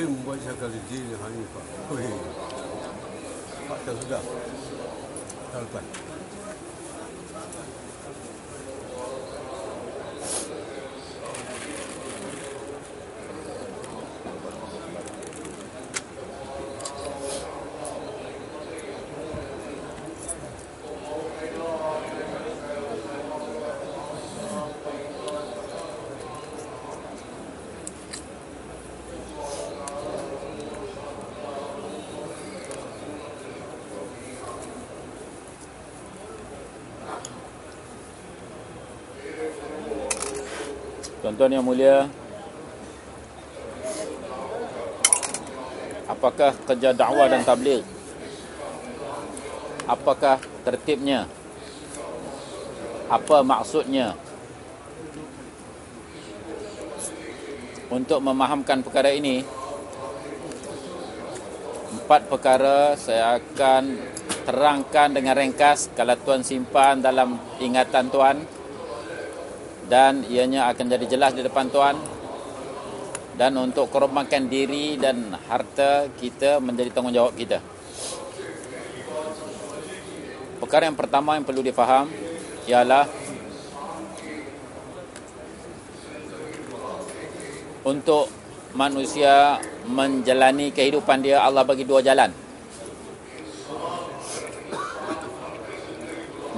Akim buat cakap di sini Hanifah. Wih. Fakta sudah. Tahun depan. Tuan-tuan yang mulia Apakah kerja dakwah dan tabligh? Apakah tertibnya? Apa maksudnya? Untuk memahamkan perkara ini Empat perkara saya akan terangkan dengan ringkas Kalau tuan simpan dalam ingatan tuan dan ianya akan jadi jelas di depan Tuhan dan untuk korbankan diri dan harta kita menjadi tanggungjawab kita. Perkara yang pertama yang perlu difaham ialah untuk manusia menjalani kehidupan dia Allah bagi dua jalan.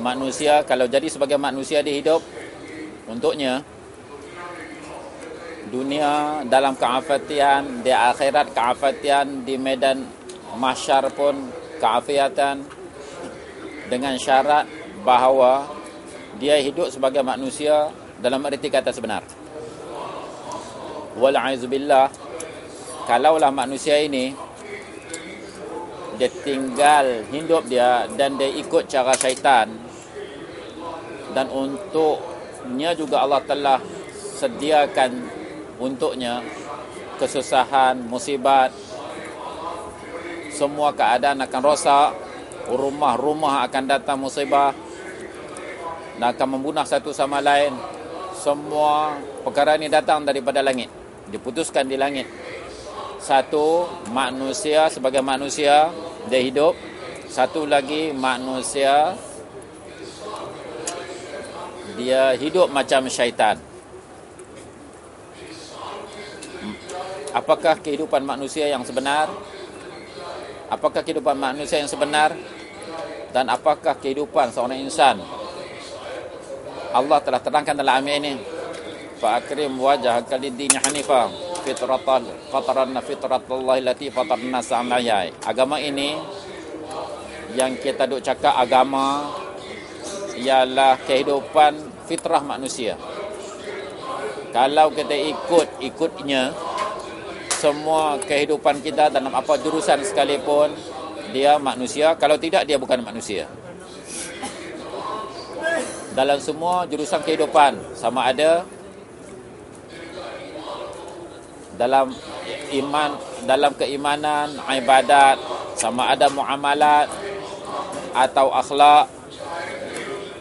Manusia kalau jadi sebagai manusia dia hidup untuknya dunia dalam keafatian di akhirat keafatian di medan mahsyar pun keafiatan dengan syarat bahawa dia hidup sebagai manusia dalam erti kata sebenar. Wal'aizubillah kalaulah manusia ini dia tinggal hidup dia dan dia ikut cara syaitan dan untuk nya juga Allah telah sediakan untuknya kesusahan, musibat. Semua keadaan akan rosak. Rumah-rumah akan datang musibah. Dan akan membunuh satu sama lain. Semua perkara ini datang daripada langit. Diputuskan di langit. Satu manusia sebagai manusia dia hidup. Satu lagi manusia dia hidup macam syaitan. Apakah kehidupan manusia yang sebenar? Apakah kehidupan manusia yang sebenar? Dan apakah kehidupan seorang insan? Allah telah terangkan dalam ayat ini. Fa akrim wajah kalidini hanifa fitratal fataranna fitratallahi allati fatarna sa'alaiha. Agama ini yang kita duk cakap agama ialah kehidupan fitrah manusia. Kalau kita ikut ikutnya semua kehidupan kita dalam apa jurusan sekalipun dia manusia, kalau tidak dia bukan manusia. Dalam semua jurusan kehidupan sama ada dalam iman dalam keimanan, ibadat, sama ada muamalat atau akhlak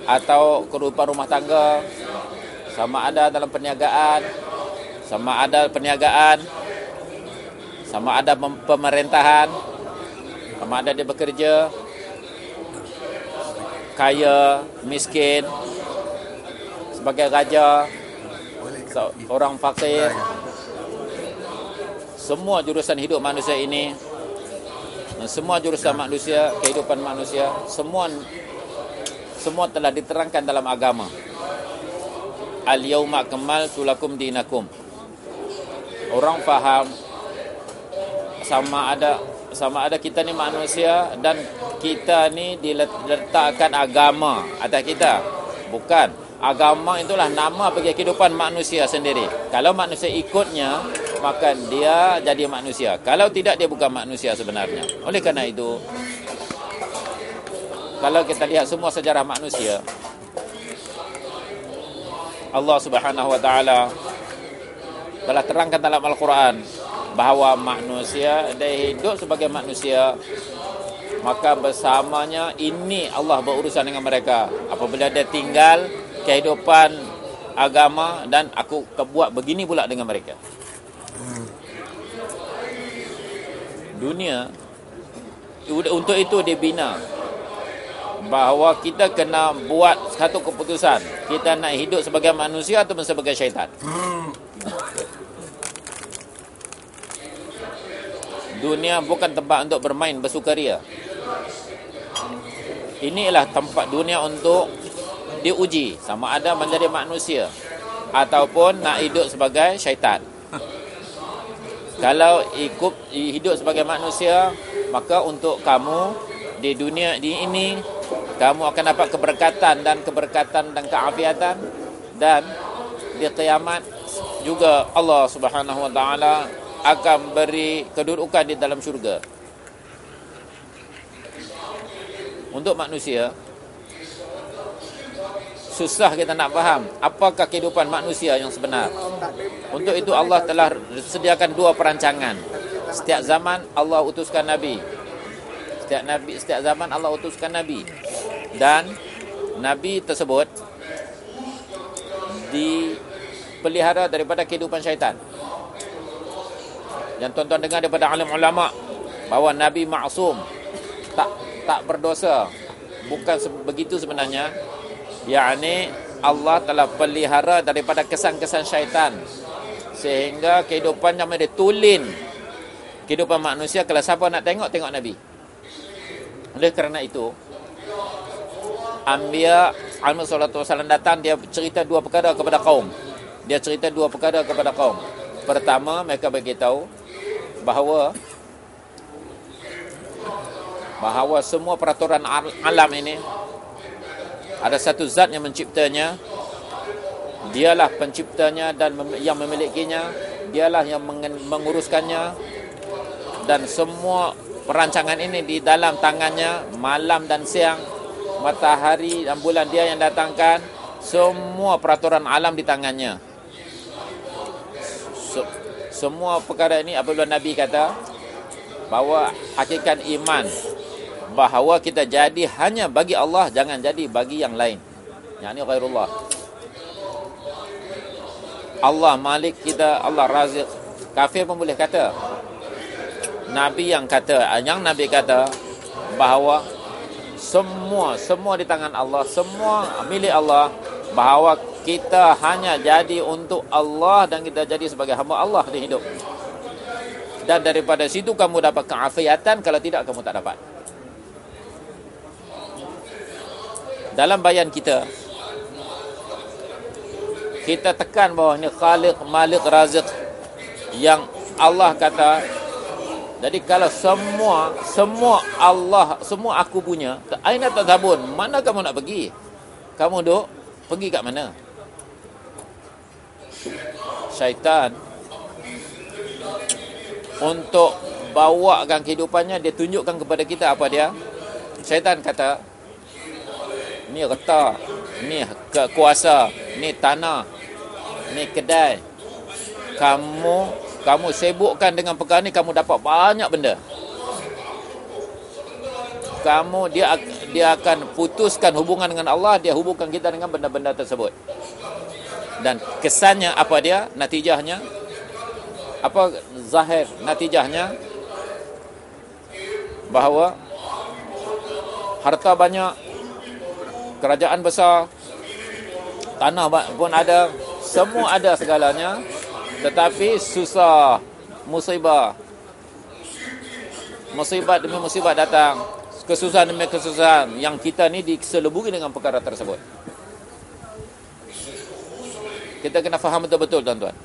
atau kehidupan rumah tangga sama ada dalam perniagaan sama ada perniagaan sama ada pemerintahan sama ada dia bekerja kaya miskin sebagai raja orang fakir. Semua jurusan hidup manusia ini semua jurusan manusia kehidupan manusia semua semua telah diterangkan dalam agama. Al yauma kamaltu lakum dinakum. Orang faham sama ada sama ada kita ni manusia dan kita ni diletakkan agama atas kita. Bukan. Agama itulah nama bagi kehidupan manusia sendiri. Kalau manusia ikutnya, maka dia jadi manusia. Kalau tidak, dia bukan manusia sebenarnya. Oleh kerana itu, kalau kita lihat semua sejarah manusia Allah Subhanahu wa taala telah terangkan dalam Al-Quran bahawa manusia dia hidup sebagai manusia maka bersamanya ini Allah berurusan dengan mereka. Apabila dia tinggal kehidupan agama dan aku buat begini pula dengan mereka. Dunia untuk itu dibina bahawa kita kena buat satu keputusan. Kita nak hidup sebagai manusia atau sebagai syaitan? Dunia bukan tempat untuk bermain bersukaria inilah tempat dunia untuk diuji sama ada menjadi manusia ataupun nak hidup sebagai syaitan. Kalau ikut hidup sebagai manusia maka untuk kamu di dunia di ini kamu akan dapat keberkatan dan keberkatan dan keafiatan dan di kiamat juga Allah Subhanahu wa taala akan beri kedudukan di dalam syurga. Untuk manusia susah kita nak faham apakah kehidupan manusia yang sebenar. Untuk itu Allah telah sediakan dua perancangan. Setiap zaman Allah utuskan nabi. Setiap nabi setiap zaman Allah utuskan nabi. Dan nabi tersebut dipelihara daripada kehidupan syaitan. Yang tuan-tuan dengar daripada alim ulama bahawa Nabi maksum tak tak berdosa. Bukan begitu sebenarnya. Yakni Allah telah pelihara daripada kesan-kesan syaitan. Sehingga kehidupan yang dia tulin kehidupan manusia kalau siapa nak tengok tengok Nabi. Oleh kerana itu Ambiya Alaihi Salatu Wasallam datang dia cerita dua perkara kepada kaum. Dia cerita dua perkara kepada kaum. Pertama mereka beritahu bahawa bahawa semua peraturan alam ini ada satu zat yang menciptanya dialah penciptanya dan yang memilikinya dialah yang menguruskannya dan semua perancangan ini di dalam tangannya malam dan siang matahari dan bulan dia yang datangkan semua peraturan alam di tangannya semua perkara ini apabila Nabi kata bahawa hakikat iman bahawa kita jadi hanya bagi Allah jangan jadi bagi yang lain. Yang ini ghairullah. Allah Malik kita, Allah Razik. Kafir pun boleh kata. Nabi yang kata, yang Nabi kata bahawa semua semua di tangan Allah, semua milik Allah bahawa kita hanya jadi untuk Allah dan kita jadi sebagai hamba Allah di hidup. Dan daripada situ kamu dapat keafiatan, kalau tidak kamu tak dapat. Dalam bayan kita, kita tekan bahawa ini Khaliq, Malik, Razik yang Allah kata jadi kalau semua semua Allah semua aku punya aina tak sabun mana kamu nak pergi? Kamu duk pergi kat mana? Syaitan untuk bawakan kehidupannya dia tunjukkan kepada kita apa dia? Syaitan kata ni reta ni kekuasa ni tanah ni kedai. Kamu kamu sibukkan dengan perkara ni kamu dapat banyak benda. Kamu dia dia akan putuskan hubungan dengan Allah dia hubungkan kita dengan benda-benda tersebut. Dan kesannya apa dia? Natijahnya? Apa zahir natijahnya? Bahawa harta banyak kerajaan besar tanah pun ada semua ada segalanya tetapi susah musibah musibah demi musibah datang kesusahan demi kesusahan yang kita ni diselubungi dengan perkara tersebut kita kena faham betul-betul tuan-tuan.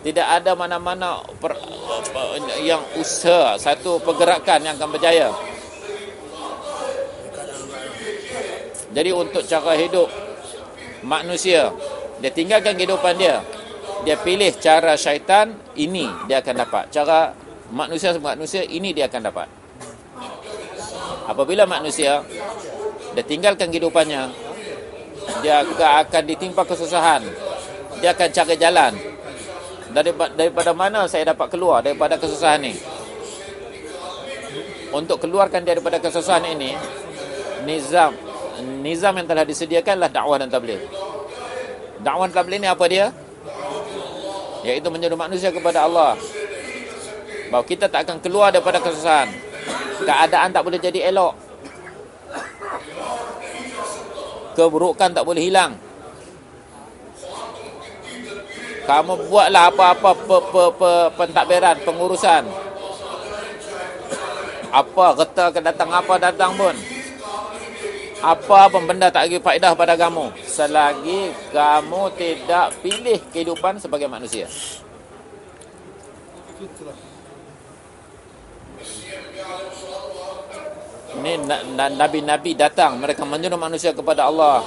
Tidak ada mana-mana yang usaha satu pergerakan yang akan berjaya. Jadi untuk cara hidup manusia, dia tinggalkan kehidupan dia. Dia pilih cara syaitan, ini dia akan dapat. Cara manusia manusia, ini dia akan dapat. Apabila manusia dia tinggalkan kehidupannya dia akan ditimpa kesusahan dia akan cari jalan daripada, daripada mana saya dapat keluar daripada kesusahan ini untuk keluarkan daripada kesusahan ini nizam nizam yang telah disediakanlah dakwah dan tabligh. Dakwah dan tabligh ini apa dia? Iaitu menyeru manusia kepada Allah. Bahawa kita tak akan keluar daripada kesusahan. Keadaan tak boleh jadi elok. Keburukan tak boleh hilang. Kamu buatlah apa-apa pe, pe, pe, pentadbiran pengurusan. Apa kata akan datang apa datang pun apa pun benda tak bagi faedah pada kamu. Selagi kamu tidak pilih kehidupan sebagai manusia. Ini nabi-nabi datang. Mereka menyuruh manusia kepada Allah.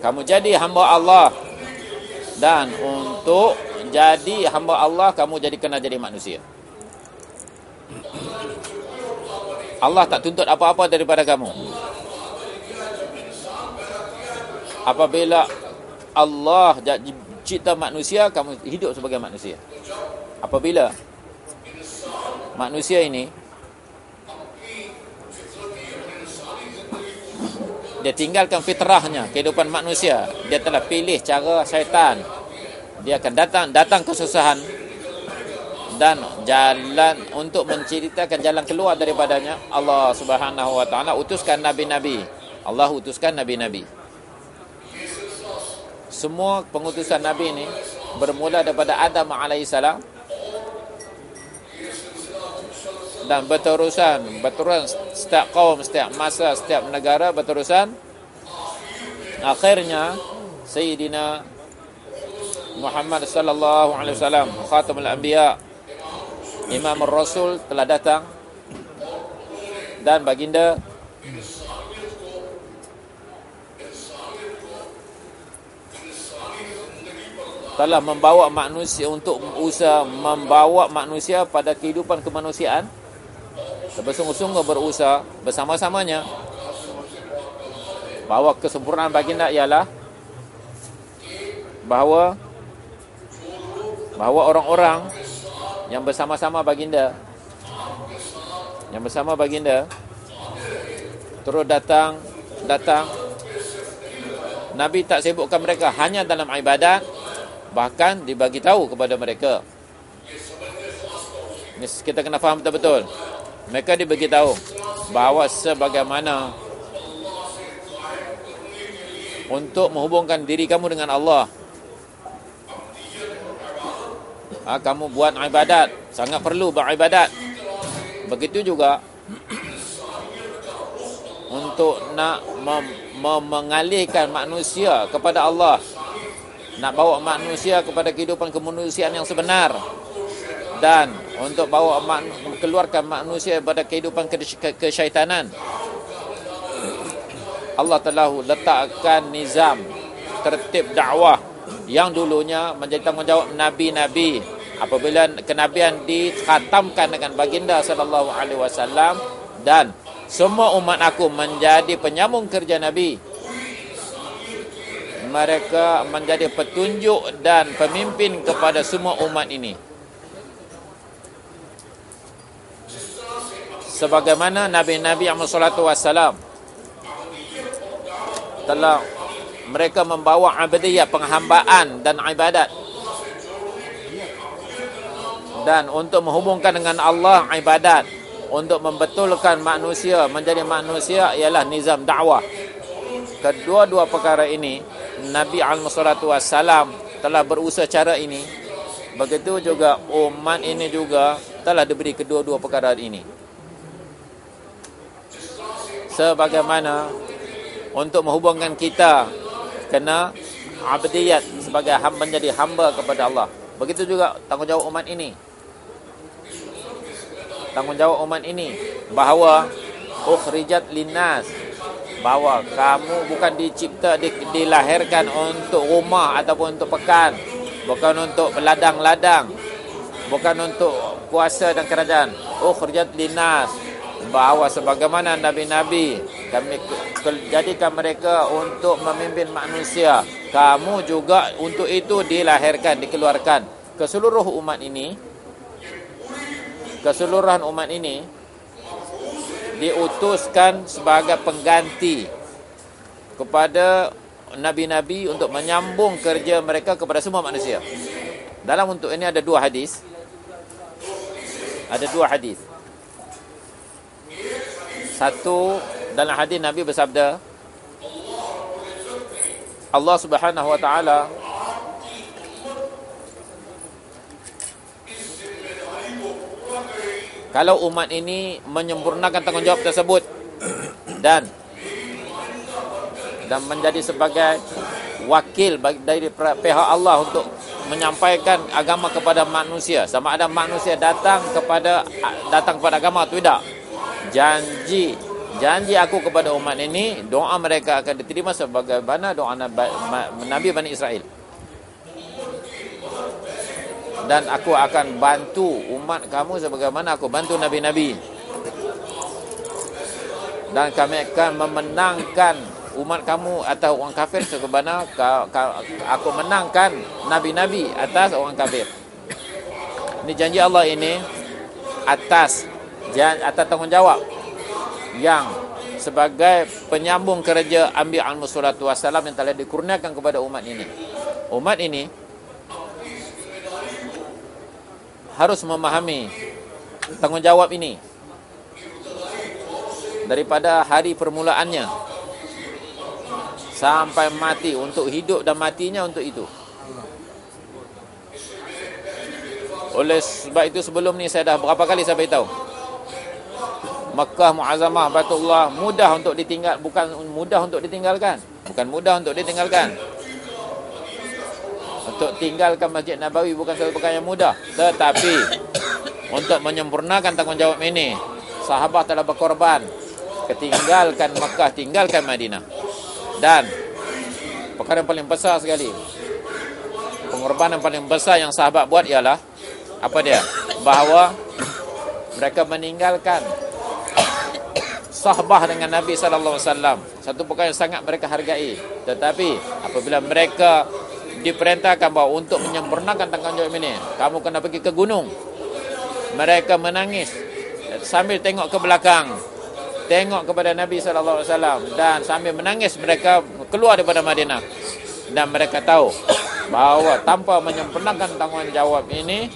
Kamu jadi hamba Allah. Dan untuk jadi hamba Allah kamu jadi kena jadi manusia. Allah tak tuntut apa-apa daripada kamu apabila Allah cipta manusia kamu hidup sebagai manusia. Apabila manusia ini dia tinggalkan fitrahnya kehidupan manusia dia telah pilih cara syaitan. Dia akan datang datang kesusahan dan jalan untuk menceritakan jalan keluar daripadanya. Allah Subhanahu wa taala utuskan nabi-nabi. Allah utuskan nabi-nabi semua pengutusan nabi ini bermula daripada Adam alaihissalam dan berterusan berterusan setiap kaum setiap masa setiap negara berterusan. Akhirnya sayyidina Muhammad sallallahu alaihi wasallam khatamul anbiya imam rasul telah datang dan baginda telah membawa manusia untuk usaha membawa manusia pada kehidupan kemanusiaan. Bersungguh-sungguh berusaha bersama-samanya. Bahawa kesempurnaan baginda ialah bahawa bahawa orang-orang yang bersama-sama baginda yang bersama baginda terus datang datang. Nabi tak sibukkan mereka hanya dalam ibadat bahkan dibagi tahu kepada mereka. Kita kena faham betul-betul. Mereka diberitahu bahawa sebagaimana untuk menghubungkan diri kamu dengan Allah ha, kamu buat ibadat sangat perlu beribadat. Begitu juga untuk nak mem mem mengalihkan manusia kepada Allah nak bawa manusia kepada kehidupan kemanusiaan yang sebenar. Dan untuk bawa man, keluarkan manusia pada kehidupan kesyaitanan Allah telah letakkan nizam tertib dakwah yang dulunya menjadi tanggungjawab nabi-nabi. Apabila kenabian dikhatamkan dengan baginda sallallahu alaihi wasallam dan semua umat aku menjadi penyambung kerja nabi mereka menjadi petunjuk dan pemimpin kepada semua umat ini. Sebagaimana nabi-nabi Muhammad wasallam telah mereka membawa abadiyah penghambaan dan ibadat. Dan untuk menghubungkan dengan Allah ibadat. Untuk membetulkan manusia menjadi manusia ialah nizam dakwah. Kedua-dua perkara ini Nabi wasallam telah berusaha cara ini begitu juga umat ini juga telah diberi kedua-dua perkara ini sebagaimana untuk menghubungkan kita kena abdiyat sebagai hamba menjadi hamba kepada Allah. Begitu juga tanggungjawab umat ini. Tanggungjawab umat ini bahawa ukhrijat linnas bahawa kamu bukan dicipta di, dilahirkan untuk rumah ataupun untuk pekan, bukan untuk ladang-ladang, bukan untuk kuasa dan kerajaan. Ukhrijat linnas. Bahawa sebagaimana nabi-nabi. Kami jadikan mereka untuk memimpin manusia. Kamu juga untuk itu dilahirkan dikeluarkan. Ke seluruh umat ini keseluruhan umat ini diutuskan sebagai pengganti kepada nabi-nabi untuk menyambung kerja mereka kepada semua manusia Dalam untuk ini ada dua hadis. Ada dua hadis. Satu dalam hadis Nabi bersabda Allah Subhanahu wa taala Kalau umat ini menyempurnakan tanggungjawab tersebut dan dan menjadi sebagai wakil dari pihak Allah untuk menyampaikan agama kepada manusia. Sama ada manusia datang kepada datang kepada agama atau tidak? Janji. Janji aku kepada umat ini doa mereka akan diterima sebagaimana doa Nabi Bani Israel dan aku akan bantu umat kamu sebagaimana aku bantu nabi-nabi dan kami akan memenangkan umat kamu atas orang kafir sebagaimana aku menangkan nabi-nabi atas orang kafir. Ini janji Allah ini atas atas tanggungjawab yang sebagai penyambung kerja ambil al-musallatu wassalam yang telah dikurniakan kepada umat ini. Umat ini harus memahami tanggungjawab ini daripada hari permulaannya sampai mati untuk hidup dan matinya untuk itu. Oleh sebab itu sebelum ni saya dah berapa kali saya beritahu. Makkah Muazzamah Baitullah mudah untuk ditinggal bukan mudah untuk ditinggalkan. Bukan mudah untuk ditinggalkan. Untuk tinggalkan Masjid Nabawi bukan satu perkara yang mudah, tetapi untuk menyempurnakan tanggungjawab ini sahabat telah berkorban ketinggalkan Makkah tinggalkan Madinah. Dan perkara yang paling besar sekali pengorbanan paling besar yang sahabat buat ialah apa dia? Bahawa mereka meninggalkan sahabat dengan Nabi sallallahu alaihi wasallam. Satu perkara yang sangat mereka hargai. Tetapi apabila mereka diperintahkan bahawa untuk menyempurnakan tanggungjawab ini, kamu kena pergi ke gunung. Mereka menangis sambil tengok ke belakang tengok kepada Nabi wasallam dan sambil menangis mereka keluar daripada Madinah dan mereka tahu bahawa tanpa menyempurnakan tanggungjawab ini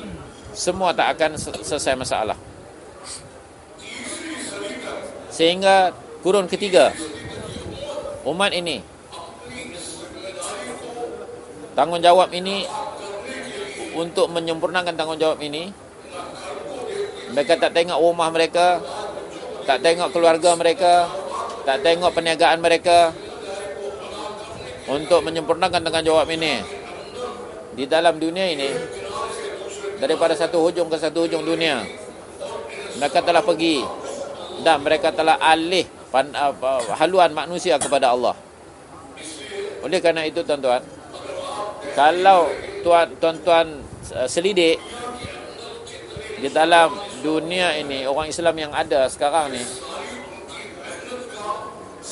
semua tak akan selesai masalah. Sehingga kurun ketiga umat ini tanggungjawab ini untuk menyempurnakan tanggungjawab ini mereka tak tengok rumah mereka tak tengok keluarga mereka, tak tengok perniagaan mereka untuk menyempurnakan dengan jawab ini. Di dalam dunia ini, daripada satu hujung ke satu hujung dunia, mereka telah pergi dan mereka telah alih haluan manusia kepada Allah. Oleh kerana itu tuan-tuan, kalau tuan-tuan uh, selidik di dalam dunia ini orang Islam yang ada sekarang ni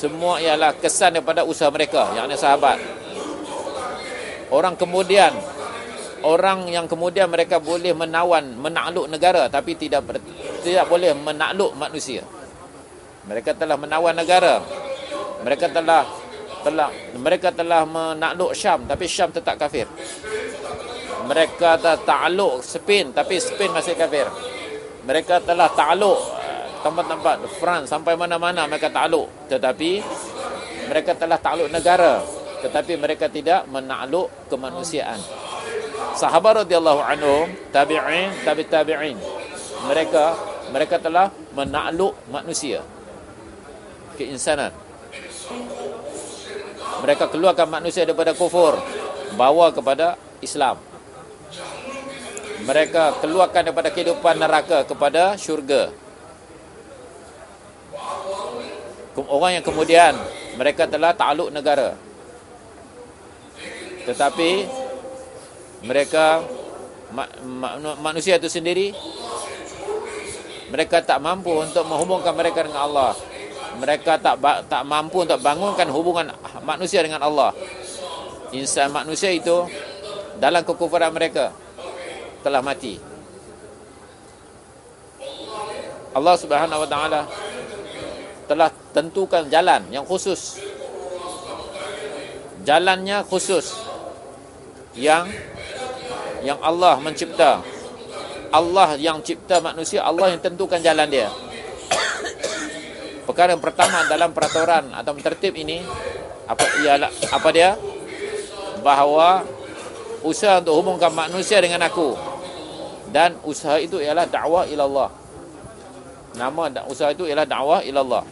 semua ialah kesan daripada usaha mereka yang ini sahabat. Orang kemudian orang yang kemudian mereka boleh menawan menakluk negara tapi tidak ber, tidak boleh menakluk manusia. Mereka telah menawan negara. Mereka telah telah mereka telah menakluk Syam tapi Syam tetap kafir. Mereka telah ta'aluk Spain tapi Spain masih kafir. Mereka telah ta'aluk eh, tempat-tempat France sampai mana-mana mereka ta'aluk tetapi mereka telah ta'aluk negara tetapi mereka tidak menakluk kemanusiaan. Sahabat radhiyallahu anhum tabi'in tabi tabi'in. Mereka mereka telah menakluk manusia. Keinsanan mereka keluarkan manusia daripada kufur bawa kepada Islam mereka keluarkan daripada kehidupan neraka kepada syurga. Orang yang kemudian mereka telah takluk negara. Tetapi mereka manusia itu sendiri mereka tak mampu untuk menghubungkan mereka dengan Allah. Mereka tak tak mampu untuk bangunkan hubungan manusia dengan Allah. Insan manusia itu dalam kekufuran mereka telah mati. Allah Subhanahu wa taala telah tentukan jalan yang khusus. Jalannya khusus yang yang Allah mencipta. Allah yang cipta manusia, Allah yang tentukan jalan dia. Perkara yang pertama dalam peraturan atau tertib ini apa ialah apa dia? Bahawa usaha untuk hubungkan manusia dengan aku dan usaha itu ialah dakwah ila Allah. Nama usaha itu ialah dakwah ila Allah.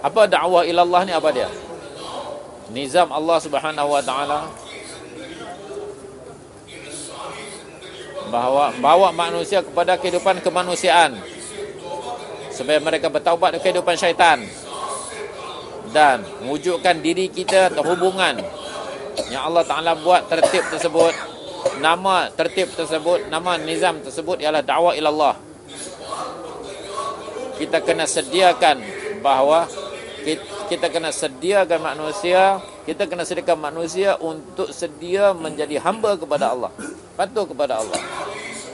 Apa dakwah ila Allah ni apa dia? Nizam Allah Subhanahu wa taala bahawa bawa manusia kepada kehidupan kemanusiaan. Supaya mereka bertaubat dari kehidupan syaitan. Dan wujudkan diri kita atau hubungan yang Allah Taala buat tertib tersebut. Nama tertib tersebut nama nizam tersebut ialah dakwah ila Allah kita kena sediakan bahawa kita kena sediakan manusia kita kena sediakan manusia untuk sedia menjadi hamba kepada Allah. Patuh kepada Allah.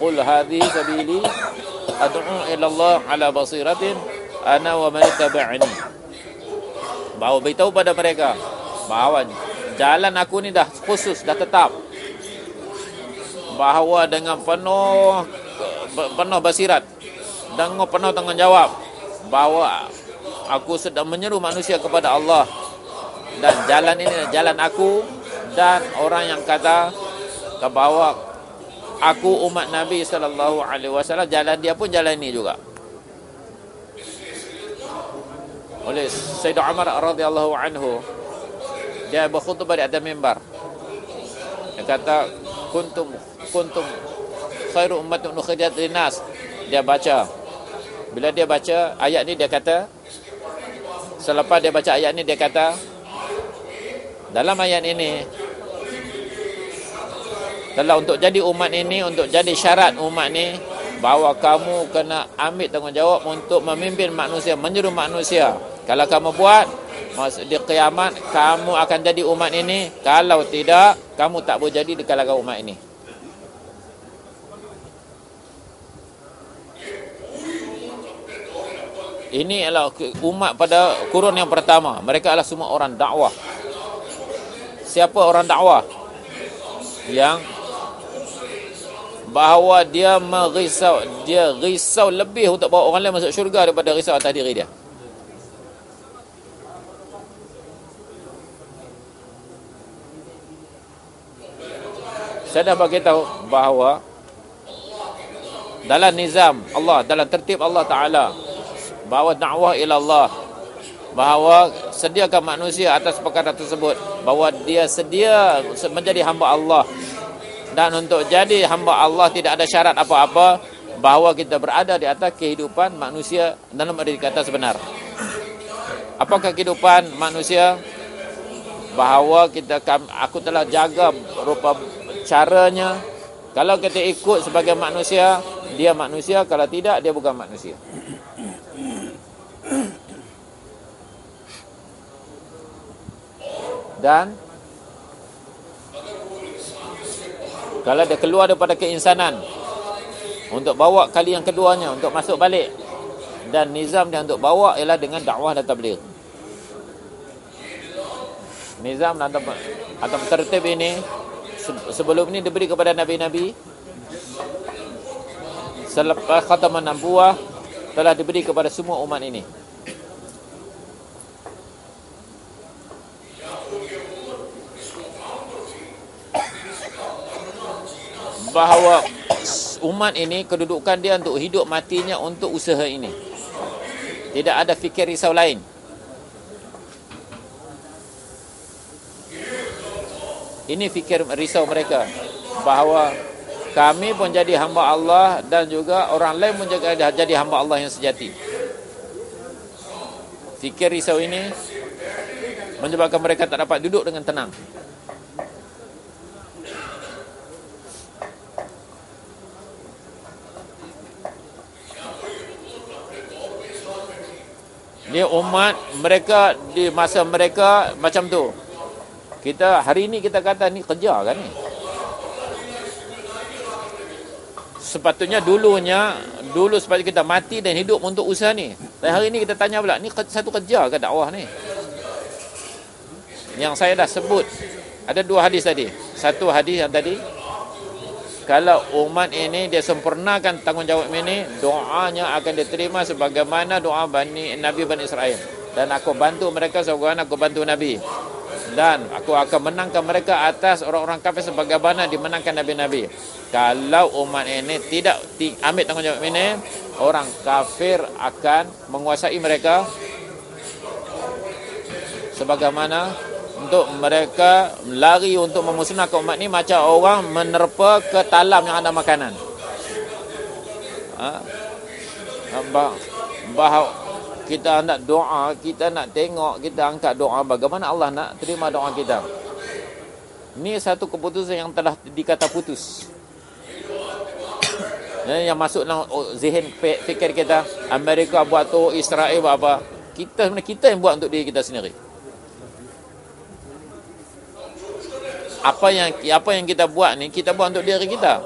Qul hadhi sabili ad'u ila Allah ala basiratin ana wa man tabi'ani bahawa beritahu pada mereka. Bahawa jalan aku ni dah khusus dah tetap. Bahawa dengan penuh penuh basirat dengan penuh tanggungjawab bahawa aku sedang menyeru manusia kepada Allah dan jalan ini jalan aku dan orang yang kata ke bawah aku umat Nabi sallallahu alaihi wasallam jalan dia pun jalan ini juga. Oleh Sayyidina Umar radhiyallahu anhu dia berkhutbah di atas mimbar. Dia kata kuntum kuntum khairu ummatin ukhrijat linnas. Dia baca. Bila dia baca ayat ni dia kata selepas dia baca ayat ni dia kata dalam ayat ini telah untuk jadi umat ini untuk jadi syarat umat ni bahawa kamu kena ambil tanggungjawab untuk memimpin manusia menyeru manusia kalau kamu buat di kiamat kamu akan jadi umat ini kalau tidak kamu tak boleh jadi di kalangan umat ini Ini adalah umat pada kurun yang pertama. Mereka adalah semua orang dakwah. Siapa orang dakwah? Yang bahawa dia merisau, dia risau lebih untuk bawa orang lain masuk syurga daripada risau atas diri dia. Saya dah bagi tahu bahawa dalam nizam Allah, dalam tertib Allah Ta'ala bahawa dakwah ila Allah bahawa sediakan manusia atas perkara tersebut bahawa dia sedia menjadi hamba Allah. Dan untuk jadi hamba Allah tidak ada syarat apa-apa bahawa kita berada di atas kehidupan manusia dalam arti kata sebenar apakah kehidupan manusia? Bahawa kita aku telah jaga rupa caranya. Kalau kita ikut sebagai manusia dia manusia. Kalau tidak dia bukan manusia dan kalau dia keluar daripada keinsanan untuk bawa kali yang keduanya untuk masuk balik dan nizam dia untuk bawa ialah dengan dakwah dan tabligh. Nizam dan atau tertib ini sebelum ini diberi kepada nabi-nabi selepas khataman nabuah telah diberi kepada semua umat ini bahawa umat ini kedudukan dia untuk hidup matinya untuk usaha ini. Tidak ada fikir risau lain. Ini fikir risau mereka bahawa kami pun jadi hamba Allah dan juga orang lain pun jadi hamba Allah yang sejati. Fikir risau ini menyebabkan mereka tak dapat duduk dengan tenang. Ni umat mereka di masa mereka macam tu. Kita hari ni kita kata ni kerja kan ni. Sepatutnya dulunya dulu sepatutnya kita mati dan hidup untuk usaha ni. Tapi hari ni kita tanya pula ni satu kerja ke dakwah ni? yang saya dah sebut ada dua hadis tadi satu hadis yang tadi kalau umat ini dia sempurnakan tanggungjawab ini doanya akan diterima sebagaimana doa Bani Nabi Bani Israel. Dan aku bantu mereka sebagaimana aku bantu Nabi. Dan aku akan menangkan mereka atas orang-orang kafir sebagaimana dimenangkan Nabi-Nabi. Kalau umat ini tidak ambil tanggungjawab ini orang kafir akan menguasai mereka sebagaimana untuk mereka lari untuk memusnahkan umat ni macam orang menerpa ke talam yang ada makanan. Ha? Bah, bah, kita nak doa, kita nak tengok, kita angkat doa bagaimana Allah nak terima doa kita. Ini satu keputusan yang telah dikata putus. yang masuk dalam zihin fikir kita, Amerika buat tu, Israel buat apa. Kita sebenarnya kita yang buat untuk diri kita sendiri. Apa yang apa yang kita buat ni kita buat untuk diri kita.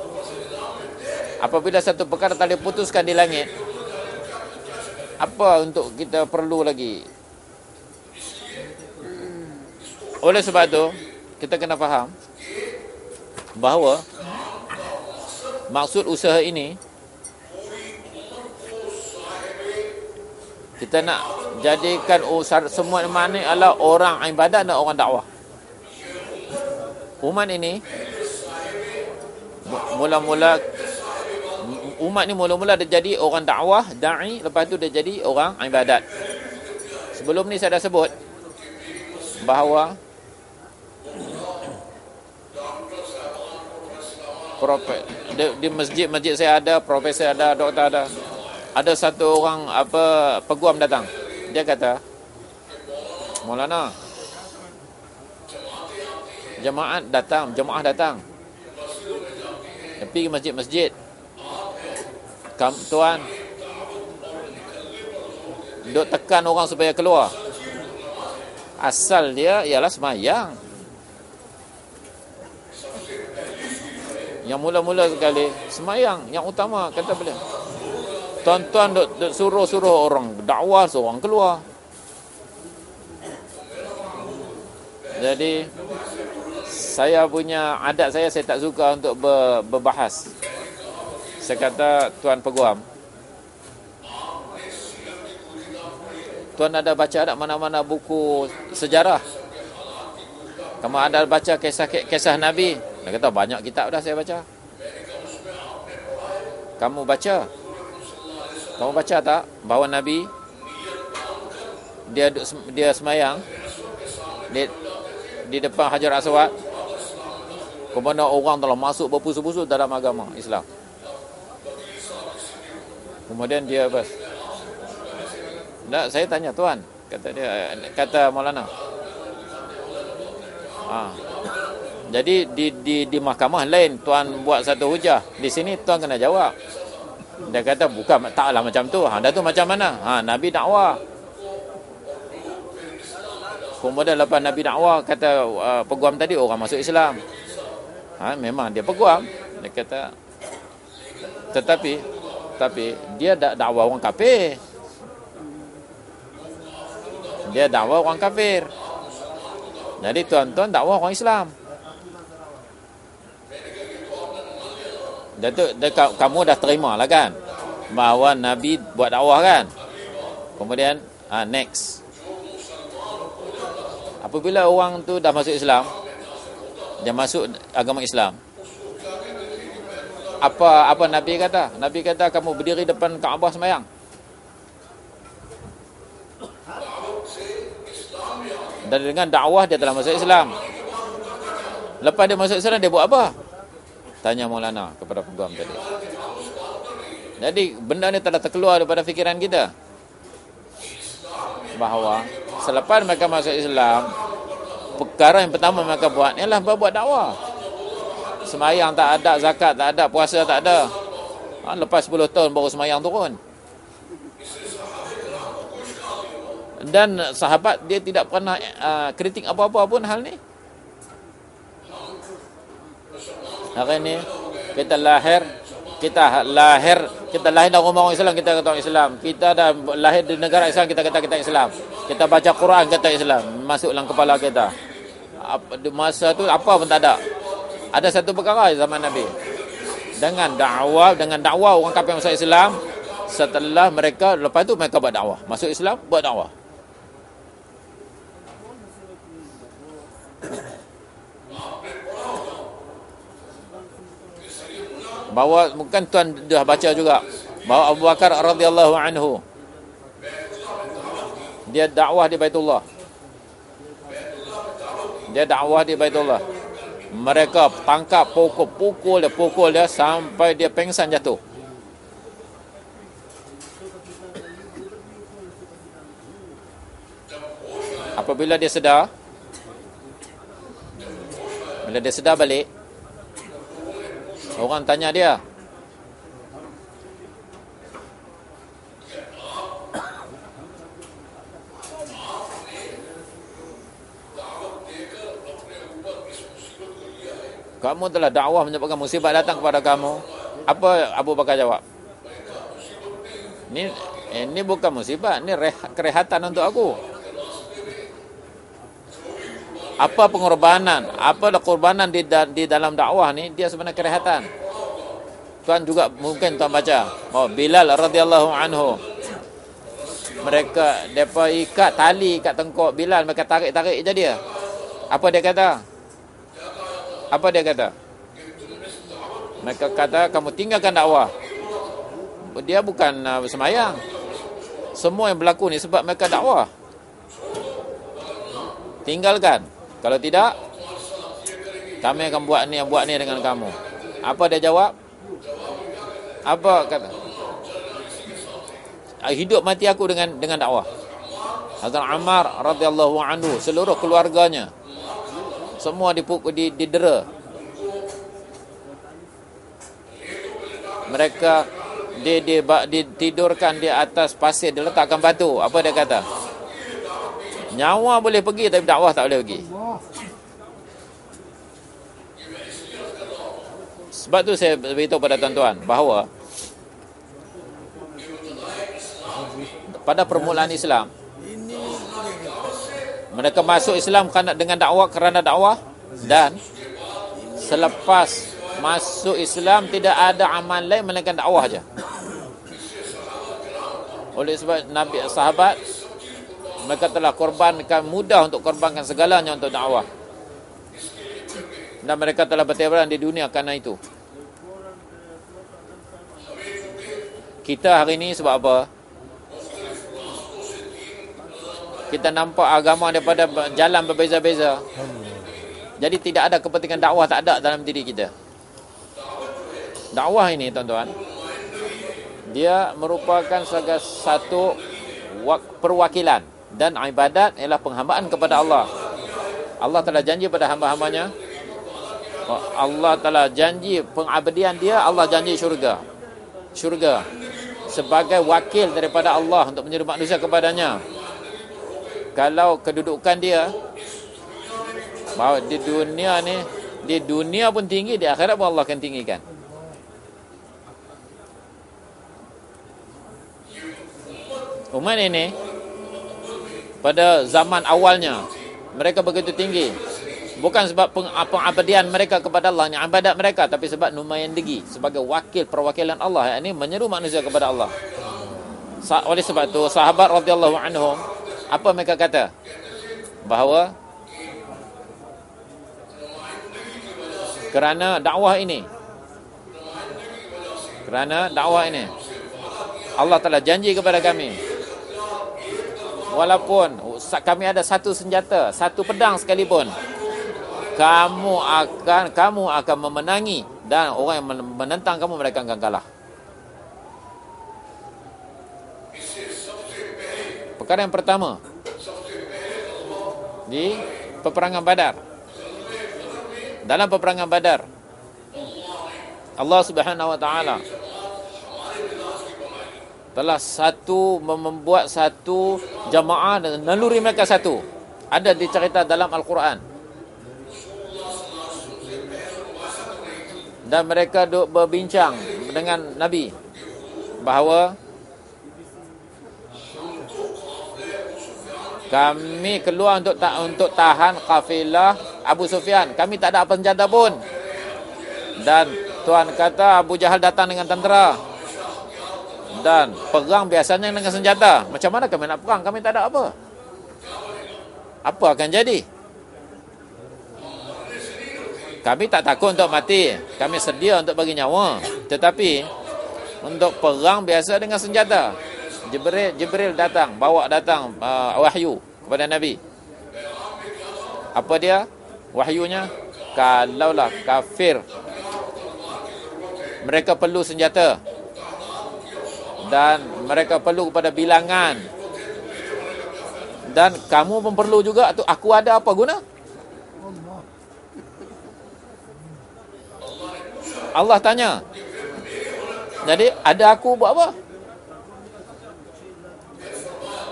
Apabila satu perkara tak putuskan di langit apa untuk kita perlu lagi? Oleh sebab tu kita kena faham bahawa maksud usaha ini kita nak jadikan semua mana adalah orang ibadat dan orang dakwah umat ini mula-mula umat ni mula-mula dia jadi orang dakwah, dai, lepas tu dia jadi orang ibadat. Sebelum ni saya dah sebut bahawa propet di, di masjid-masjid saya ada, profesor ada, doktor ada. Ada satu orang apa peguam datang. Dia kata, "Maulana, jemaah datang, jemaah datang. Pergi ke masjid-masjid. Tuan, duk tekan orang supaya keluar. Asal dia ialah semayang. Yang mula-mula sekali, semayang. Yang utama, kata beliau. Tuan-tuan duk, duk suruh-suruh orang dakwah, seorang keluar. Jadi, saya punya adat saya saya tak suka untuk ber, berbahas. Saya kata tuan peguam. Tuan ada baca ada mana-mana buku sejarah? Kamu ada baca kisah kisah Nabi? Dia kata banyak kitab dah saya baca. Kamu baca? Kamu baca tak bahawa Nabi dia dia semayang di, di depan Hajar Aswad kepada orang telah masuk berpusu-pusu dalam agama Islam. Kemudian dia bas. Tak, saya tanya tuan, kata dia kata Maulana. Ha. Jadi di di di mahkamah lain tuan buat satu hujah. Di sini tuan kena jawab. Dia kata bukan taklah macam tu. Ha dah tu macam mana? Ha Nabi dakwah. Kemudian lepas Nabi dakwah kata uh, peguam tadi orang masuk Islam ha, memang dia peguam. Dia kata tetapi tapi dia dak dakwa orang kafir. Dia dakwa orang kafir. Jadi tuan-tuan dakwa orang Islam. Dan tu kamu dah terima lah kan? Bahawa Nabi buat dakwah kan? Kemudian ha, next. Apabila orang tu dah masuk Islam dia masuk agama Islam. Apa apa Nabi kata? Nabi kata kamu berdiri depan Kaabah semayang. Dan dengan dakwah dia telah masuk Islam. Lepas dia masuk Islam dia buat apa? Tanya Maulana kepada peguam tadi. Jadi benda ni telah terkeluar daripada fikiran kita. Bahawa selepas mereka masuk Islam, perkara yang pertama mereka buat ialah buat dakwah. Semayang tak ada, zakat tak ada, puasa tak ada. Ha, lepas 10 tahun baru semayang turun. Dan sahabat dia tidak pernah uh, kritik apa-apa pun hal ni. Hari ni kita lahir kita lahir kita lahir dalam rumah orang Islam kita kata orang Islam kita dah lahir di negara Islam kita kata kita Islam kita baca Quran kata Islam masuk dalam kepala kita masa tu apa pun tak ada. Ada satu perkara zaman Nabi. Dengan dakwah, dengan dakwah orang kafir masuk Islam, setelah mereka lepas tu mereka buat dakwah. Masuk Islam, buat dakwah. Bahawa mungkin tuan dah baca juga bahawa Abu Bakar radhiyallahu anhu dia dakwah di Baitullah. Dia dakwah di Baitullah. Mereka tangkap pukul-pukul dia pukul dia sampai dia pengsan jatuh. Apabila dia sedar Bila dia sedar balik Orang tanya dia Kamu telah dakwah menyebabkan musibah datang kepada kamu. Apa Abu Bakar jawab? Ini ini bukan musibah, ini kerehatan untuk aku. Apa pengorbanan? Apa korbanan di di dalam dakwah ni? Dia sebenarnya kerehatan. Tuan juga mungkin tuan baca. Oh, Bilal radhiyallahu anhu. Mereka depa ikat tali kat tengkok Bilal, mereka tarik-tarik je dia. Apa dia kata? Apa dia kata? Mereka kata kamu tinggalkan dakwah. Dia bukan uh, semayang. Semua yang berlaku ni sebab mereka dakwah. Tinggalkan. Kalau tidak, kami akan buat ni buat ni dengan kamu. Apa dia jawab? Apa kata? Hidup mati aku dengan dengan dakwah. Hazrat Ammar radhiyallahu anhu seluruh keluarganya semua dipukul di didera mereka dia dia ditidurkan di atas pasir diletakkan batu. Apa dia kata? Nyawa boleh pergi tapi dakwah tak boleh pergi. Sebab tu saya beritahu pada tuan-tuan bahawa pada permulaan Islam mereka masuk Islam kerana dengan dakwah kerana dakwah dan selepas masuk Islam tidak ada amal lain melainkan dakwah saja. Oleh sebab Nabi sahabat mereka telah korbankan mudah untuk korbankan segalanya untuk dakwah. Dan mereka telah bertebaran di dunia kerana itu. Kita hari ini sebab apa? Kita nampak agama daripada jalan berbeza-beza. Jadi tidak ada kepentingan dakwah tak ada dalam diri kita. Dakwah ini tuan-tuan dia merupakan sebagai satu perwakilan dan ibadat ialah penghambaan kepada Allah. Allah telah janji pada hamba-hambanya Allah telah janji pengabdian dia Allah janji syurga. Syurga sebagai wakil daripada Allah untuk menyeru manusia kepadanya kalau kedudukan dia bahawa di dunia ni di dunia pun tinggi di akhirat pun Allah akan tinggikan. Umat ini pada zaman awalnya mereka begitu tinggi. Bukan sebab pengabdian mereka kepada Allah ni ibadat mereka tapi sebab lumayan tinggi sebagai wakil perwakilan Allah. Ini menyeru manusia kepada Allah. Oleh sebab tu sahabat radhiyallahu anhum apa mereka kata? Bahawa kerana dakwah ini kerana dakwah ini Allah telah janji kepada kami walaupun kami ada satu senjata satu pedang sekalipun kamu akan kamu akan memenangi dan orang yang menentang kamu mereka akan kalah Perkara yang pertama di peperangan Badar. Dalam peperangan Badar Allah Subhanahu wa taala telah satu membuat satu jamaah dan naluri mereka satu. Ada dicerita dalam Al-Quran. Dan mereka duk berbincang dengan Nabi bahawa Kami keluar untuk ta untuk tahan kafilah Abu Sufyan. Kami tak ada apa senjata pun. Dan Tuhan kata Abu Jahal datang dengan tentera. Dan perang biasanya dengan senjata. Macam mana kami nak perang? Kami tak ada apa. Apa akan jadi? Kami tak takut untuk mati. Kami sedia untuk bagi nyawa. Tetapi untuk perang biasa dengan senjata. Jibril Jibril datang, bawa datang uh, wahyu kepada Nabi. Apa dia? Wahyunya kalaulah kafir mereka perlu senjata dan mereka perlu kepada bilangan dan kamu pun perlu juga tu aku ada apa guna? Allah tanya. Jadi ada aku buat apa?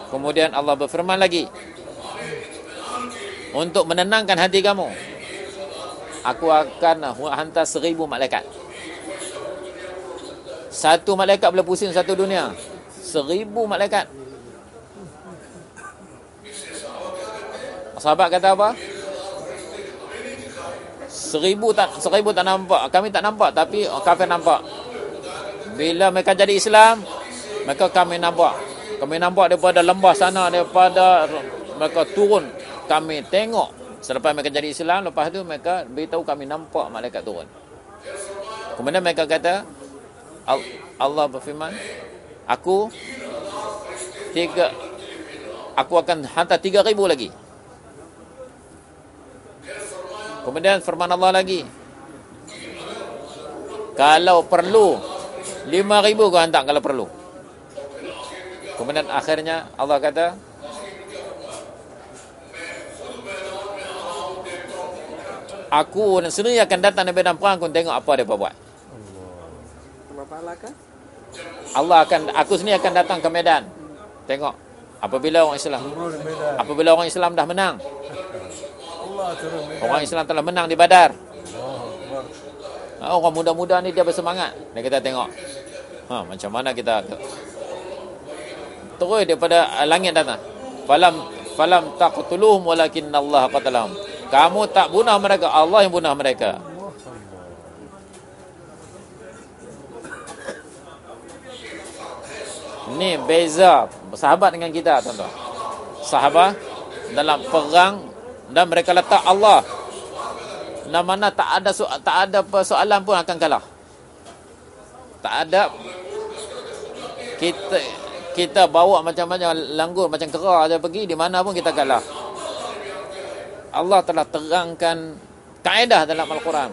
Kemudian Allah berfirman lagi. Untuk menenangkan hati kamu. Aku akan hantar seribu malaikat. Satu malaikat boleh pusing satu dunia. Seribu malaikat. Sahabat kata apa? Seribu tak seribu tak nampak. Kami tak nampak tapi kafir nampak. Bila mereka jadi Islam, mereka kami nampak. Kami nampak daripada lembah sana daripada mereka turun. Kami tengok selepas mereka jadi Islam lepas tu mereka beritahu kami nampak malaikat turun. Kemudian mereka kata Allah berfirman, aku tiga aku akan hantar tiga ribu lagi. Kemudian firman Allah lagi. Kalau perlu lima ribu kau hantar kalau perlu. Kemudian akhirnya Allah kata Aku dan sendiri akan datang di medan perang Kau tengok apa dia buat Allah akan Aku sendiri akan datang ke medan. Tengok Apabila orang Islam Apabila orang Islam dah menang. Orang Islam telah menang di badar. Orang muda-muda ni dia bersemangat. Dia kita tengok ha, Macam mana kita terus daripada langit datang. Falam falam taqtuluhum walakin Allah qatalahum. Kamu tak bunuh mereka, Allah yang bunuh mereka. Ni beza sahabat dengan kita tuan-tuan. Sahabat dalam perang dan mereka letak Allah. Dan mana tak ada tak ada persoalan pun akan kalah. Tak ada kita kita bawa macam-macam langgur macam kera aja pergi di mana pun kita kalah. Allah telah terangkan kaedah dalam Al-Quran.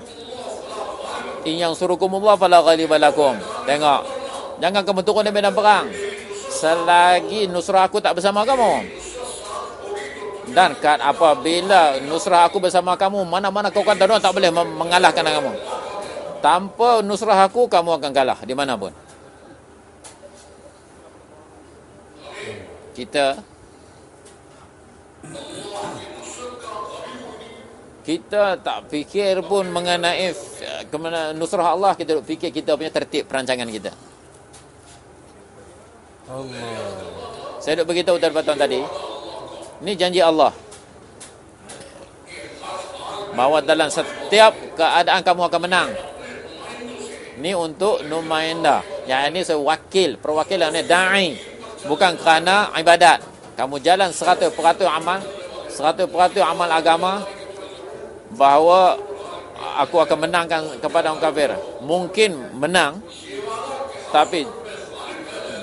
In yang surukumullah fala ghalibalakum. Tengok. Jangan kamu turun di medan perang. Selagi nusrah aku tak bersama kamu. Dan kan apabila nusrah aku bersama kamu, mana-mana kau kata tak boleh mengalahkan kamu. Tanpa nusrah aku, kamu akan kalah di mana pun. Kita kita tak fikir pun mengenai kemana nusrah Allah kita duk fikir kita punya tertib perancangan kita. Allah. Saya duk beritahu tuan-tuan tadi ni janji Allah. Bahawa dalam setiap keadaan kamu akan menang. Ni untuk numainda. Yang ini sewakil perwakilan ni da'i bukan kerana ibadat. Kamu jalan 100% amal, 100% amal agama bahawa aku akan menangkan kepada orang kafir. Mungkin menang tapi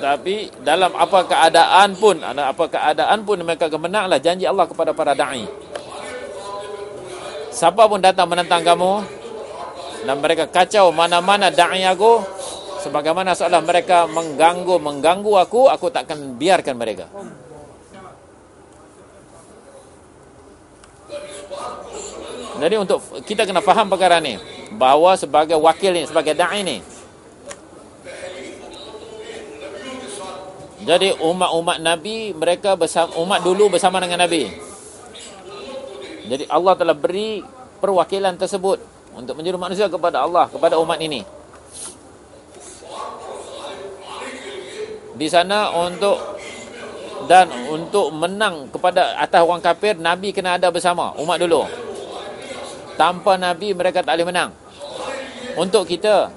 tapi dalam apa keadaan pun apa keadaan pun mereka akan menanglah janji Allah kepada para dai. Siapa pun datang menentang kamu dan mereka kacau mana-mana dai aku sebagaimana seolah mereka mengganggu mengganggu aku aku takkan biarkan mereka. Jadi untuk kita kena faham perkara ni. Bahawa sebagai wakil ni sebagai dai ni jadi umat-umat nabi mereka bersama umat dulu bersama dengan nabi. Jadi Allah telah beri perwakilan tersebut untuk menjadi manusia kepada Allah kepada umat ini di sana untuk dan untuk menang kepada atas orang kafir nabi kena ada bersama umat dulu. Tanpa nabi mereka tak boleh menang. Untuk kita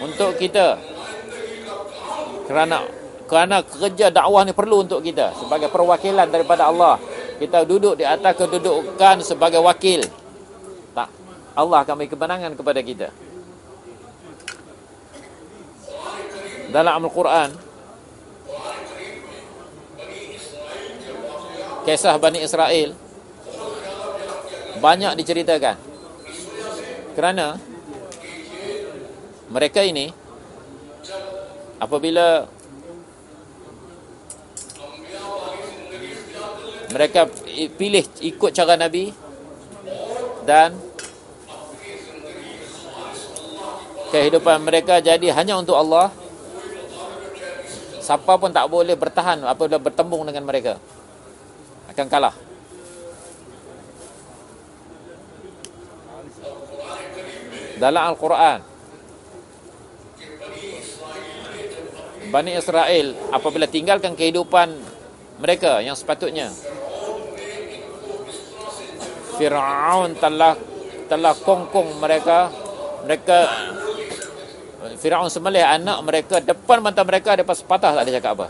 untuk kita kerana kerana kerja dakwah ni perlu untuk kita sebagai perwakilan daripada Allah. Kita duduk di atas kedudukan sebagai wakil. Tak Allah akan beri kemenangan kepada kita dalam Al-Quran. Kisah Bani Israel. Banyak diceritakan. Kerana mereka ini apabila mereka pilih ikut cara Nabi dan kehidupan mereka jadi hanya untuk Allah siapa pun tak boleh bertahan apabila bertembung dengan mereka akan kalah. Dalam Al-Quran Bani Israel apabila tinggalkan kehidupan mereka yang sepatutnya Fir'aun telah telah kongkong mereka. Mereka Fir'aun sembelih anak mereka depan mata mereka depan sepatah tak ada cakap apa?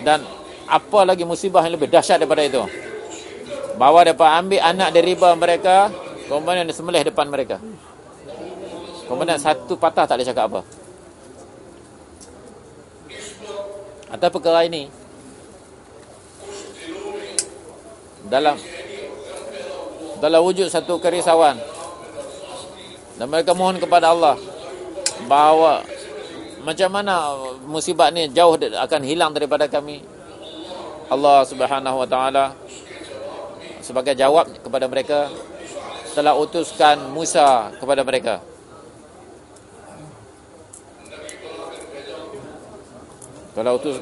Dan apa lagi musibah yang lebih dahsyat daripada itu? Bahawa mereka ambil anak dari riba mereka kemudian disembelih depan mereka. Kemudian satu patah tak boleh cakap apa? Atas perkara ini dalam dalam wujud satu kerisauan dan mereka mohon kepada Allah bahawa macam mana musibah ni jauh akan hilang daripada kami. Allah Subhanahu wa taala sebagai jawab kepada mereka telah utuskan Musa kepada mereka. Telah utus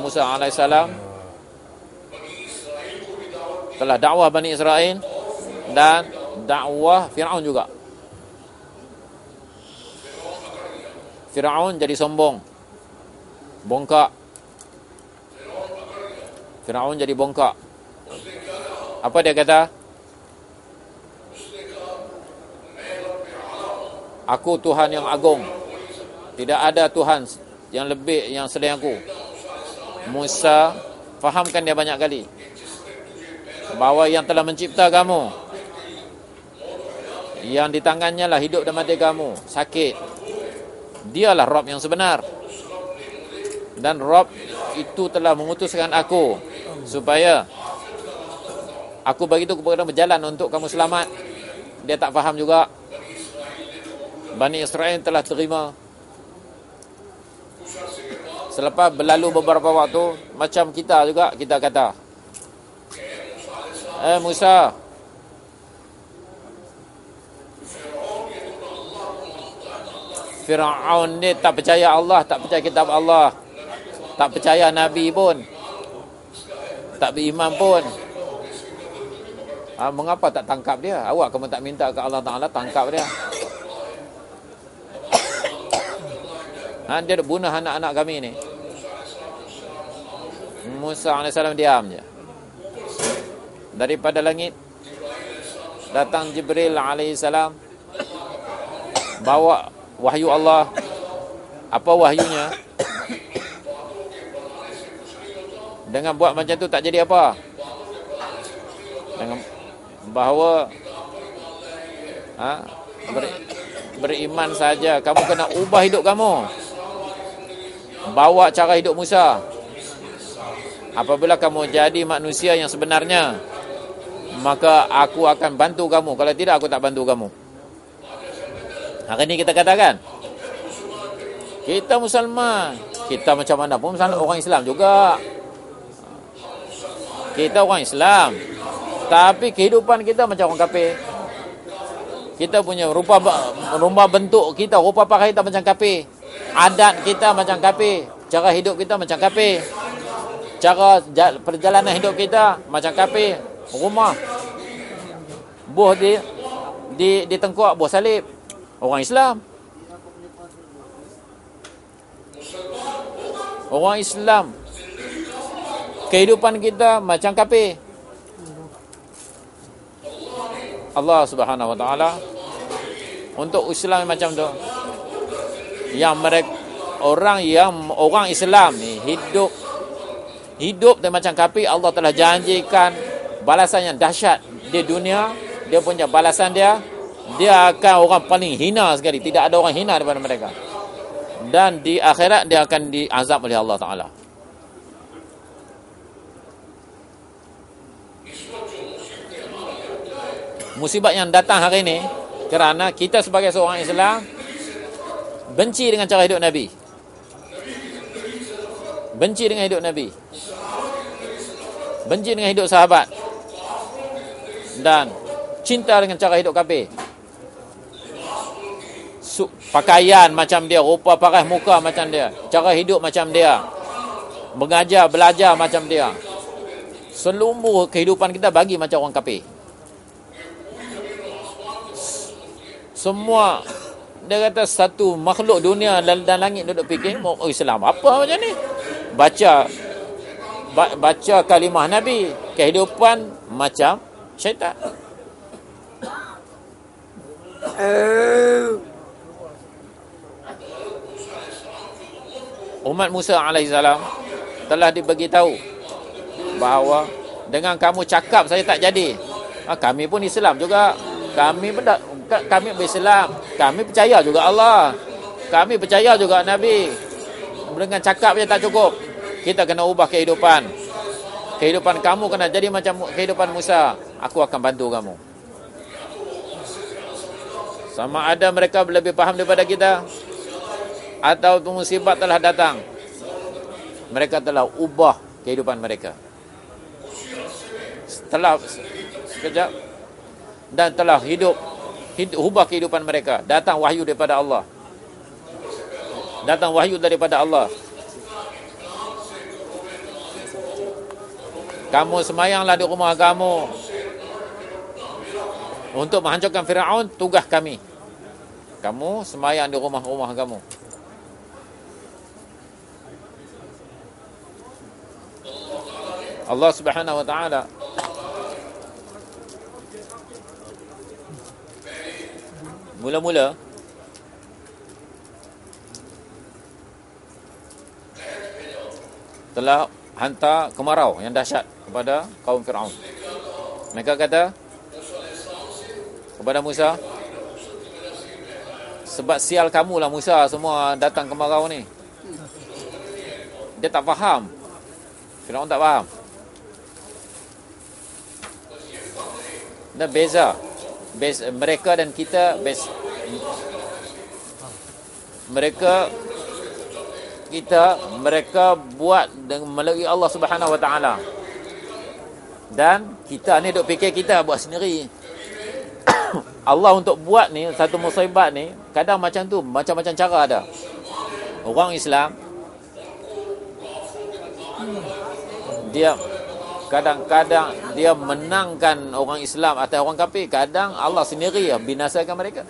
Musa alaihissalam telah dakwah Bani Israel dan dakwah Fir'aun juga Firaun jadi sombong. Bongkak. Firaun jadi bongkak. Apa dia kata? Aku Tuhan yang agung. Tidak ada Tuhan yang lebih yang selain aku. Musa fahamkan dia banyak kali. Bahawa yang telah mencipta kamu. Yang di tangannya lah hidup dan mati kamu. Sakit dialah Rob yang sebenar. Dan Rob itu telah mengutuskan aku supaya aku bagi itu kepada berjalan untuk kamu selamat. Dia tak faham juga. Bani Israel telah terima. Selepas berlalu beberapa waktu macam kita juga kita kata eh Musa Fir'aun ni tak percaya Allah, tak percaya kitab Allah. Tak percaya Nabi pun. Tak beriman pun. Ha, mengapa tak tangkap dia? Awak kamu tak minta ke Allah Ta'ala tangkap dia. Ha, dia dah bunuh anak-anak kami ni. Musa AS diam je. Daripada langit. Datang Jibril AS. Bawa wahyu Allah. Apa wahyunya? Dengan buat macam tu tak jadi apa? Dengan bahawa ha, ber, beriman saja. Kamu kena ubah hidup kamu. Bawa cara hidup Musa. Apabila kamu jadi manusia yang sebenarnya maka aku akan bantu kamu. Kalau tidak aku tak bantu kamu Hari ini kita katakan kita Musliman, kita macam mana pun Muslim, orang Islam juga. Kita orang Islam. Tapi kehidupan kita macam orang kafir. Kita punya rupa rupa bentuk kita, rupa pakaian kita macam kafir. Adat kita macam kafir, cara hidup kita macam kafir. Cara perjalanan hidup kita macam kafir. Rumah buah di di di tengkuk buah salib orang Islam. Orang Islam kehidupan kita macam kafir. Allah Subhanahu Wa Taala untuk Islam macam tu. Yang mereka orang yang orang Islam ni hidup hidup dan macam kafir Allah telah janjikan balasan yang dahsyat di dunia dia punya balasan dia dia akan orang paling hina sekali. Tidak ada orang hina daripada mereka. Dan di akhirat dia akan diazab oleh Allah Taala. Musibat yang datang hari ini kerana kita sebagai seorang Islam benci dengan cara hidup Nabi. Benci dengan hidup Nabi. Benci dengan hidup sahabat. Dan cinta dengan cara hidup kafir pakaian macam dia rupa paras muka macam dia cara hidup macam dia mengajar belajar macam dia. Seluruh kehidupan kita bagi macam orang kafir. Semua dia kata satu makhluk dunia dan, dan langit duduk fikir oh Islam apa macam ni? Baca baca kalimah nabi kehidupan macam syaitan umat Musa alaihissalam telah dibagi tahu bahawa dengan kamu cakap saya tak jadi. Ha, kami pun Islam juga. Kami berdak kami berislam. Kami percaya juga Allah. Kami percaya juga Nabi. Dengan cakap saja tak cukup kita kena ubah kehidupan. Kehidupan kamu kena jadi macam kehidupan Musa. Aku akan bantu kamu. Sama ada mereka lebih faham daripada kita atau musibat telah datang mereka telah ubah kehidupan mereka setelah sekejap dan telah hidup hidup, ubah kehidupan mereka. Datang wahyu daripada Allah. Datang wahyu daripada Allah. Kamu semayanglah di rumah kamu. Untuk menghancurkan Fir'aun, tugas kami. Kamu semayang di rumah-rumah kamu. Allah subhanahu wa ta'ala Mula-mula telah hantar kemarau yang dahsyat kepada kaum Firaun. Mereka kata kepada Musa, sebab sial kamu lah Musa semua datang kemarau ni. Dia tak faham. Firaun tak faham. Dan beza. Base mereka dan kita base mereka kita mereka buat dengan melalui Allah Subhanahu Wa Taala. Dan kita ni duk fikir kita buat sendiri. Allah untuk buat ni satu musibah ni kadang macam tu macam-macam cara ada. Orang Islam dia kadang-kadang dia menangkan orang Islam atau orang kafir. Kadang Allah sendiri yang binasakan mereka.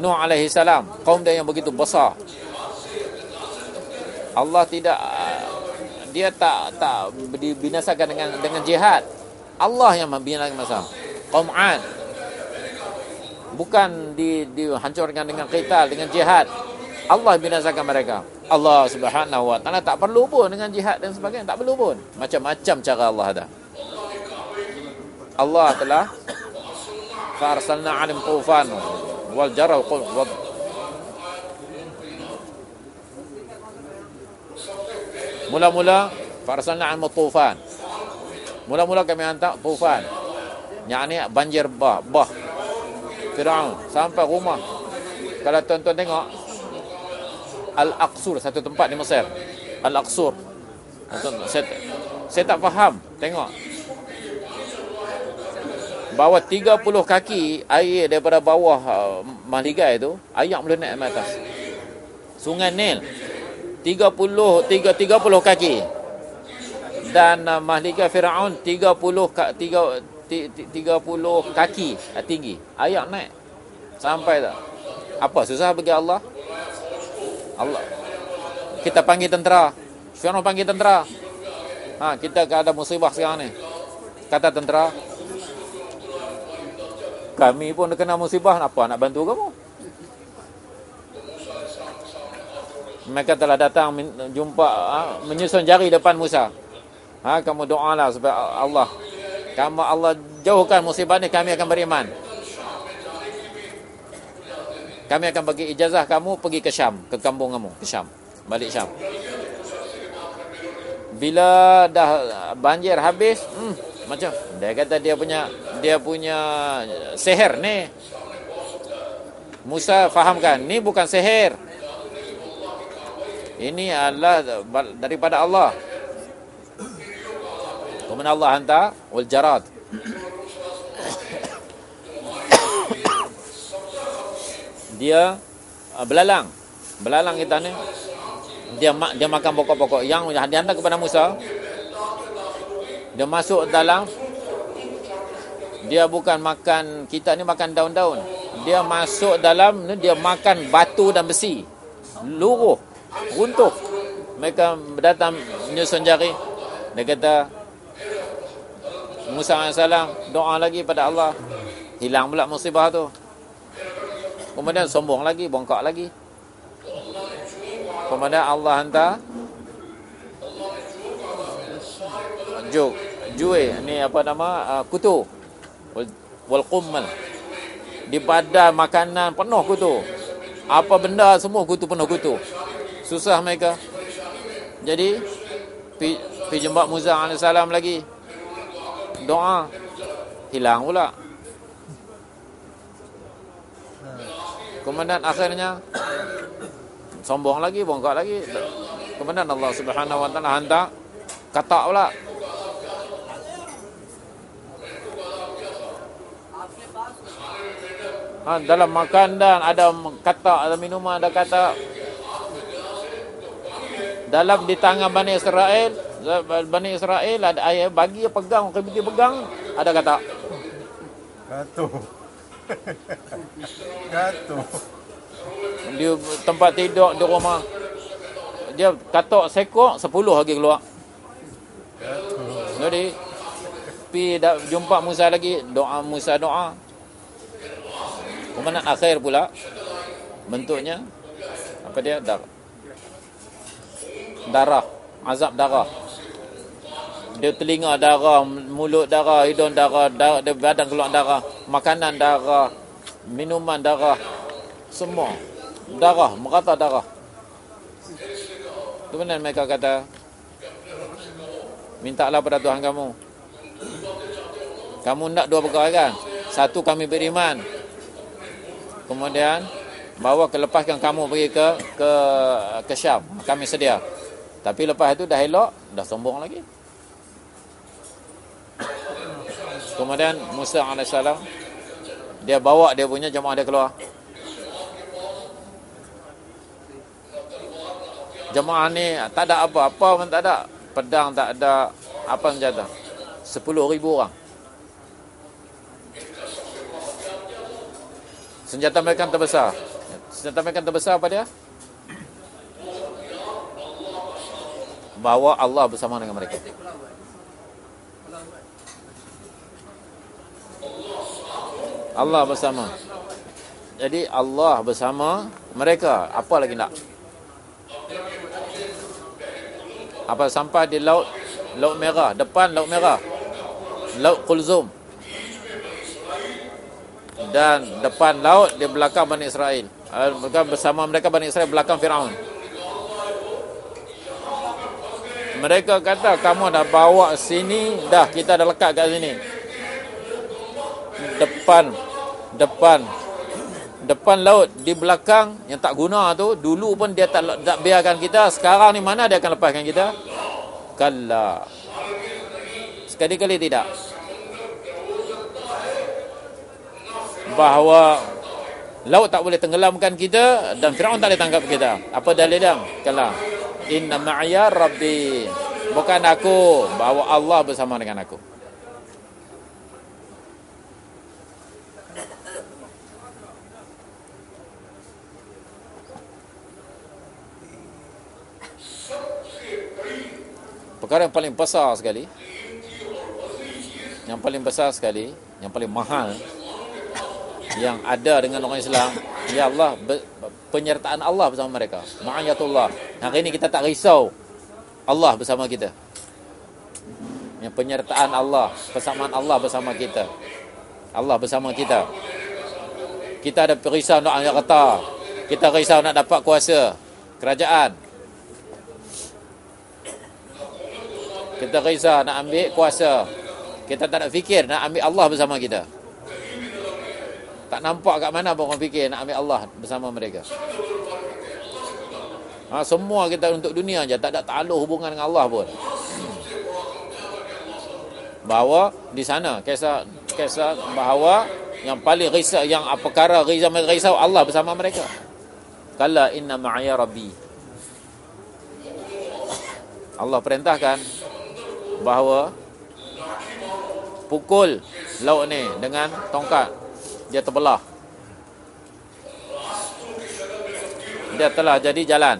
Nuh alaihi salam kaum dia yang begitu besar. Allah tidak dia tak tak dibinasakan dengan dengan jihad. Allah yang membinasakan masa. Kaum Ad. Bukan di dihancurkan dengan qital dengan jihad. Allah binasakan mereka Allah Subhanahu Wa Taala tak perlu pun dengan jihad dan sebagainya. Tak perlu pun. Macam-macam cara Allah ada. Allah telah farsalna 'alim tufan wal jarra wal Mula-mula farsalna 'alim tufan. Mula-mula kami hantar tufan. Yakni banjir bah bah. Firaun sampai rumah. Kalau tuan-tuan tengok Al-Aqsur satu tempat di Mesir. Al-Aqsur. Saya, saya tak faham. Tengok. Bawa 30 kaki air daripada bawah uh, Mahligai tu, ayak boleh naik atas. Sungai Nil. 30 3 30 kaki. Dan uh, Mahligai Firaun 30 ka, 3 30 kaki uh, tinggi. Ayak naik. Sampai tak? Apa susah bagi Allah? Allah kita panggil tentera. Firaun panggil tentera. Ha, kita ada musibah sekarang ni. Kata tentera, kami pun kena musibah, apa nak bantu kamu? Mereka telah datang jumpa ha, menyusun jari depan Musa. Ha, kamu doalah supaya Allah kamu Allah jauhkan musibah ni kami akan beriman. Kami akan bagi ijazah kamu pergi ke Syam, ke kampung kamu, ke Syam balik Syam. Bila dah banjir habis, hmm, macam dia kata dia punya dia punya seher ni. Musa fahamkan, ni bukan seher. Ini adalah daripada Allah. Kemudian Allah hantar wal jarad. Dia uh, belalang. Belalang kita ni. Dia dia makan pokok-pokok. Yang dihantar kepada Musa. Dia masuk dalam. Dia bukan makan kita ni makan daun-daun. Dia masuk dalam dia makan batu dan besi. Luruh. Runtuh. Mereka datang menyusun jari. Dia kata Musa AS doa lagi pada Allah. Hilang pula musibah tu kemudian sombong lagi bongkak lagi. Kemudian Allah hantar. Juk Jue Ni apa nama? Uh, Kutu. Wal Qummal. Di badan makanan penuh kutu. Apa benda semua kutu penuh kutu. Susah mereka. Jadi Pi, pi jembak Musa AS lagi. Doa. Hilang pula Kemudian akhirnya sombong lagi bongkak lagi. Kemudian Allah Subhanahu wa taala hantar. Katak pula ha, dalam makan dan ada katak ada minuman ada kata dalam di tangan Bani Israel Bani Israel ada ayat bagi pegang kebiti pegang ada kata. Gato. Gato dia tempat tidur di rumah. Dia katok sekok 10 lagi keluar. Jadi pi dah jumpa Musa lagi doa Musa doa. Kemudian akhir pula bentuknya apa dia darah darah azab darah. Dia telinga darah mulut darah hidung darah, darah dia badan keluar darah makanan darah minuman darah semua darah, merata darah. Kemudian mereka kata, mintalah pada Tuhan kamu. Kamu nak dua perkara kan? Satu kami beriman. Kemudian bawa kelepaskan kamu pergi ke ke ke Syam. Kami sedia. Tapi lepas itu dah elok, dah sombong lagi. Kemudian Musa AS dia bawa dia punya jemaah dia keluar. jemaah ni tak ada apa-apa pun tak ada. Pedang tak ada apa senjata 10 ribu orang. Senjata mereka terbesar. Senjata mereka terbesar apa dia? Bahawa Allah bersama dengan mereka Allah bersama. Jadi Allah bersama mereka. Apa lagi nak? Apa sampai di laut laut merah. Depan laut merah. Laut kulzum dan depan laut di belakang Bani Israel. Mereka bersama mereka Bani Israel belakang Firaun. Mereka kata kamu dah bawa sini dah kita dah lekat kat sini. Depan depan. Depan laut di belakang yang tak guna tu dulu pun dia tak tak biarkan kita. Sekarang ni mana dia akan lepaskan kita? Kalla. Sekali-kali tidak. Bahawa laut tak boleh tenggelamkan kita dan Firaun tak boleh tangkap kita. Apa dalil dia? Kalla. Inna ma'ya rabbi. Bukan aku bahawa Allah bersama dengan aku perkara yang paling besar sekali yang paling besar sekali yang paling mahal yang ada dengan orang Islam ya Allah penyertaan Allah bersama mereka. Ma'ayatullah. Hari ini kita tak risau Allah bersama kita. Yang penyertaan Allah persamaan Allah bersama kita. Allah bersama kita. Kita ada risau nak harta kita risau nak dapat kuasa kerajaan kita risau nak ambil kuasa kita tak nak fikir nak ambil Allah bersama kita. Tak nampak kat mana pun orang fikir nak ambil Allah bersama mereka. Ha, semua kita untuk dunia aja tak ada takluk hubungan dengan Allah pun. Bahawa di sana kisah kisah bahawa yang paling risau yang apa perkara risau risau Allah bersama mereka. Kala inna ma'aya rabbi. Allah perintahkan bahawa pukul laut ni dengan tongkat dia terbelah. Dia telah jadi jalan.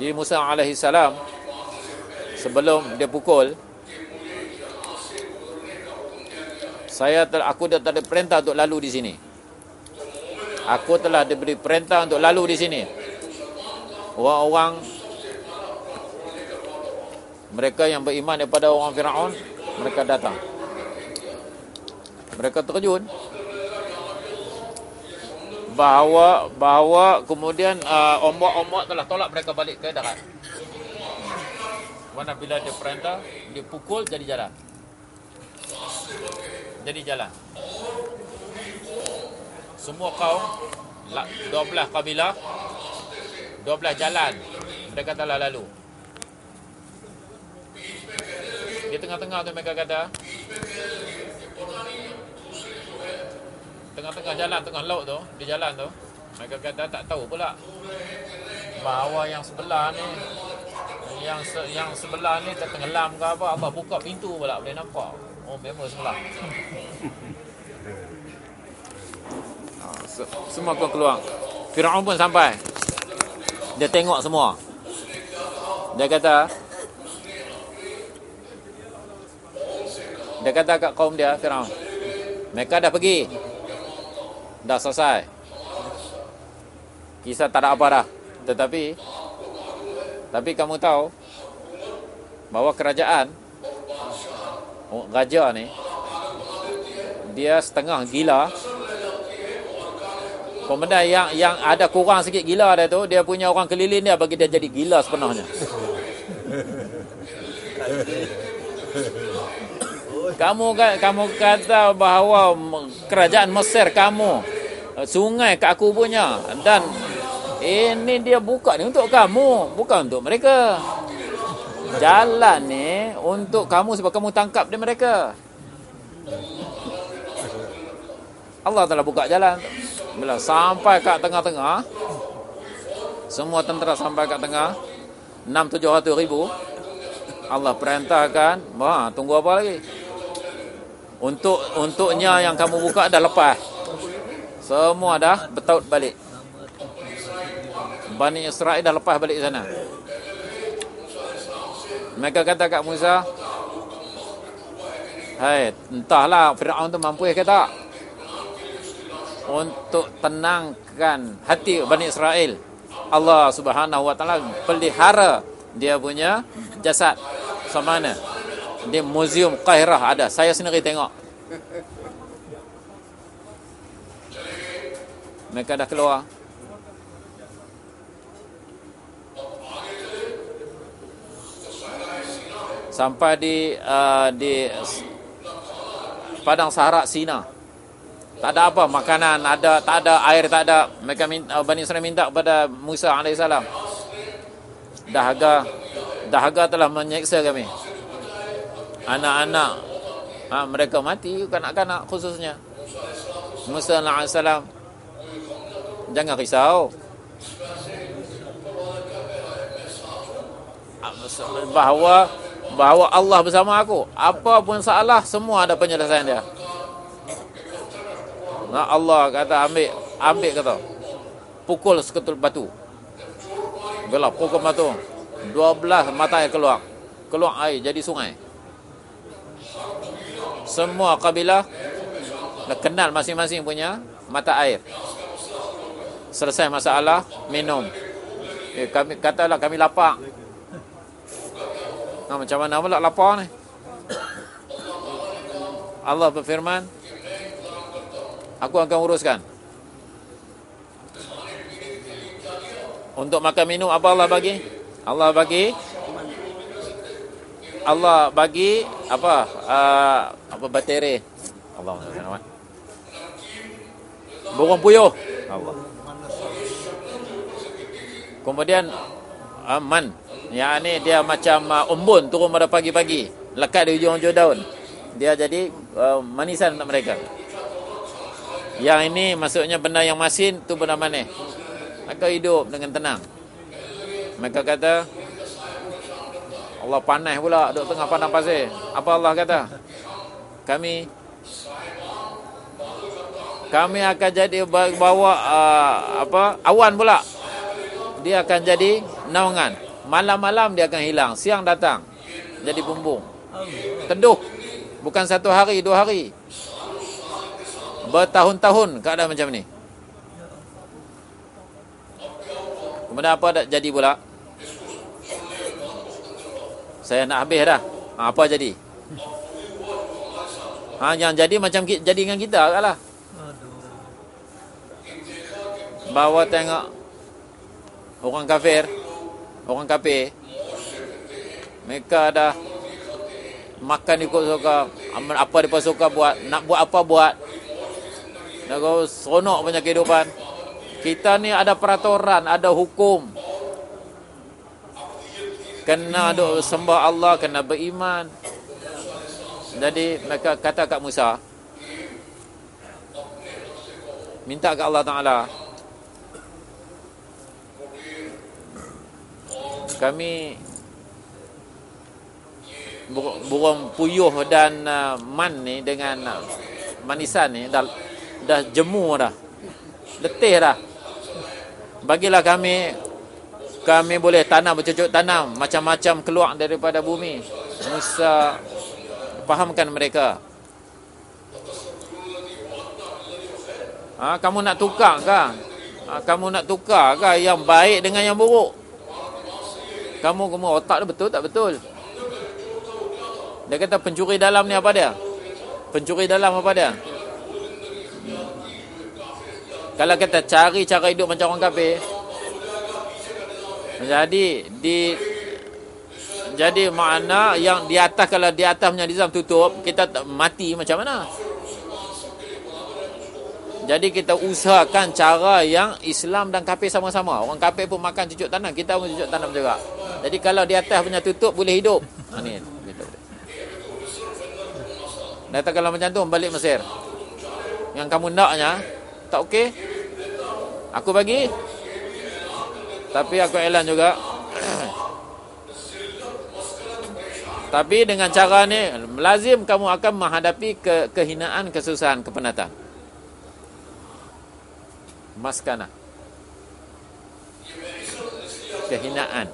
Di Musa alaihi salam sebelum dia pukul saya telah, aku dah ada perintah untuk lalu di sini. Aku telah diberi perintah untuk lalu di sini orang-orang mereka yang beriman daripada orang Firaun mereka datang. Mereka terkejut bahawa bahawa kemudian uh, ombak-ombak telah tolak mereka balik ke darat. Mana bila dia perintah dia pukul jadi jalan. Jadi jalan. Semua kaum 12 kabilah 12 jalan. Mereka telah lalu. Di tengah-tengah tu mereka kata. Tengah-tengah jalan, tengah laut tu Di jalan tu. Mereka kata tak tahu pula. Bahawa yang sebelah ni Yang se, yang sebelah ni tertenggelam ke apa Allah buka pintu pula boleh nampak. Oh memang sebelah. Ah, Semua kau keluar. Fir'aun pun sampai Dia tengok semua Dia kata Dia kata kat kaum dia, Firaun. Mereka dah pergi. Dah selesai. Kisah tak ada apa dah. Tetapi, tapi kamu tahu, bahawa kerajaan, oh, raja ni, dia setengah gila. Pemenang yang yang ada kurang sikit gila dia tu, dia punya orang keliling dia bagi dia jadi gila sepenuhnya. Kamu kan kamu kata bahawa kerajaan Mesir kamu sungai kat aku punya dan ini dia buka ni untuk kamu bukan untuk mereka. Jalan ni untuk kamu sebab kamu tangkap dia mereka. Allah telah buka jalan. Bila sampai kat tengah-tengah semua tentera sampai kat tengah 6 700 ribu Allah perintahkan, wah tunggu apa lagi? Untuk untuknya yang kamu buka dah lepas. Semua dah betaut balik. Bani Israel dah lepas balik sana. Mereka kata kat Musa, Hai, entahlah Fir'aun tu mampu ke tak? Untuk tenangkan hati Bani Israel. Allah subhanahu wa ta'ala pelihara dia punya jasad. Sama mana? di muzium Qahirah ada saya sendiri tengok mereka dah keluar sampai di uh, di padang Sahara Sina tak ada apa makanan ada tak ada air tak ada. Mereka minta, uh, Bani Israel minta kepada Musa alaihissalam dahaga dahaga telah menyeksa kami. Anak-anak ha, mereka mati kanak-kanak khususnya. Musa AS jangan risau. Bahawa bahawa Allah bersama aku. Apa pun salah semua ada penyelesaian dia nah, Allah kata ambil ambil kata. Pukul seketul batu. Gelap pukul mata 12 mata air keluar. Keluar air jadi sungai. Semua kabilah dah kenal masing-masing punya mata air. Selesai masalah minum. Eh, kami katalah kami lapar. Nah, macam mana pula lapar ni? Allah berfirman aku akan uruskan. Untuk makan minum apa Allah bagi? Allah bagi? Allah bagi apa? Uh, apa bateri Allah SWT burung puyuh. Allah. Kemudian uh, man. Yang ni dia macam uh, umbun turun pada pagi-pagi. Lekat di ujung-ujung daun. Dia jadi uh, manisan untuk mereka yang ini maksudnya benda yang masin tu benda manis. Mereka hidup dengan tenang. Mereka kata Allah panas pula duduk tengah padang pasir. Apa Allah kata? Kami kami akan jadi bawa uh, apa awan pula. Dia akan jadi naungan. Malam-malam dia akan hilang. Siang datang jadi bumbung. Teduh. Bukan satu hari dua hari bertahun-tahun keadaan macam ni. Kemudian apa dah jadi pula? Saya nak habis dah. Ha, apa jadi? Ha, yang jadi macam jadi dengan kita lah bawa tengok orang kafir orang kafir. Mereka dah makan ikut suka apa dia suka buat nak buat apa buat kau seronok punya kehidupan. Kita ni ada peraturan ada hukum. Kena duk sembah Allah kena beriman. Jadi mereka kata kat Musa minta kat Allah Taala kami burung puyuh dan uh, man ni dengan uh, manisan ni dah dah jemu dah letih dah bagilah kami kami boleh tanam bercucuk tanam macam-macam keluar daripada bumi Musa fahamkan mereka ha, kamu nak tukar ke ha, kamu nak tukar ke yang baik dengan yang buruk kamu kamu otak dia betul tak betul? Dia kata pencuri dalam ni apa dia? Pencuri dalam apa dia? Kalau kita cari cara hidup macam orang kafir. Jadi di jadi makna yang di atas kalau di atas punya nizam tutup, kita mati macam mana? Jadi kita usahakan cara yang Islam dan kafir sama-sama. Orang kafir pun makan cucuk tanam, kita pun cucuk tanam juga. Jadi kalau di atas punya tutup boleh hidup. Ha ni. Kalau macam tu balik Mesir. Yang kamu naknya tak okey. Aku bagi. Tapi aku elan juga. Tapi dengan cara ni lazim kamu akan menghadapi ke kehinaan, kesusahan, kepenatan. Maskana. Kehinaan.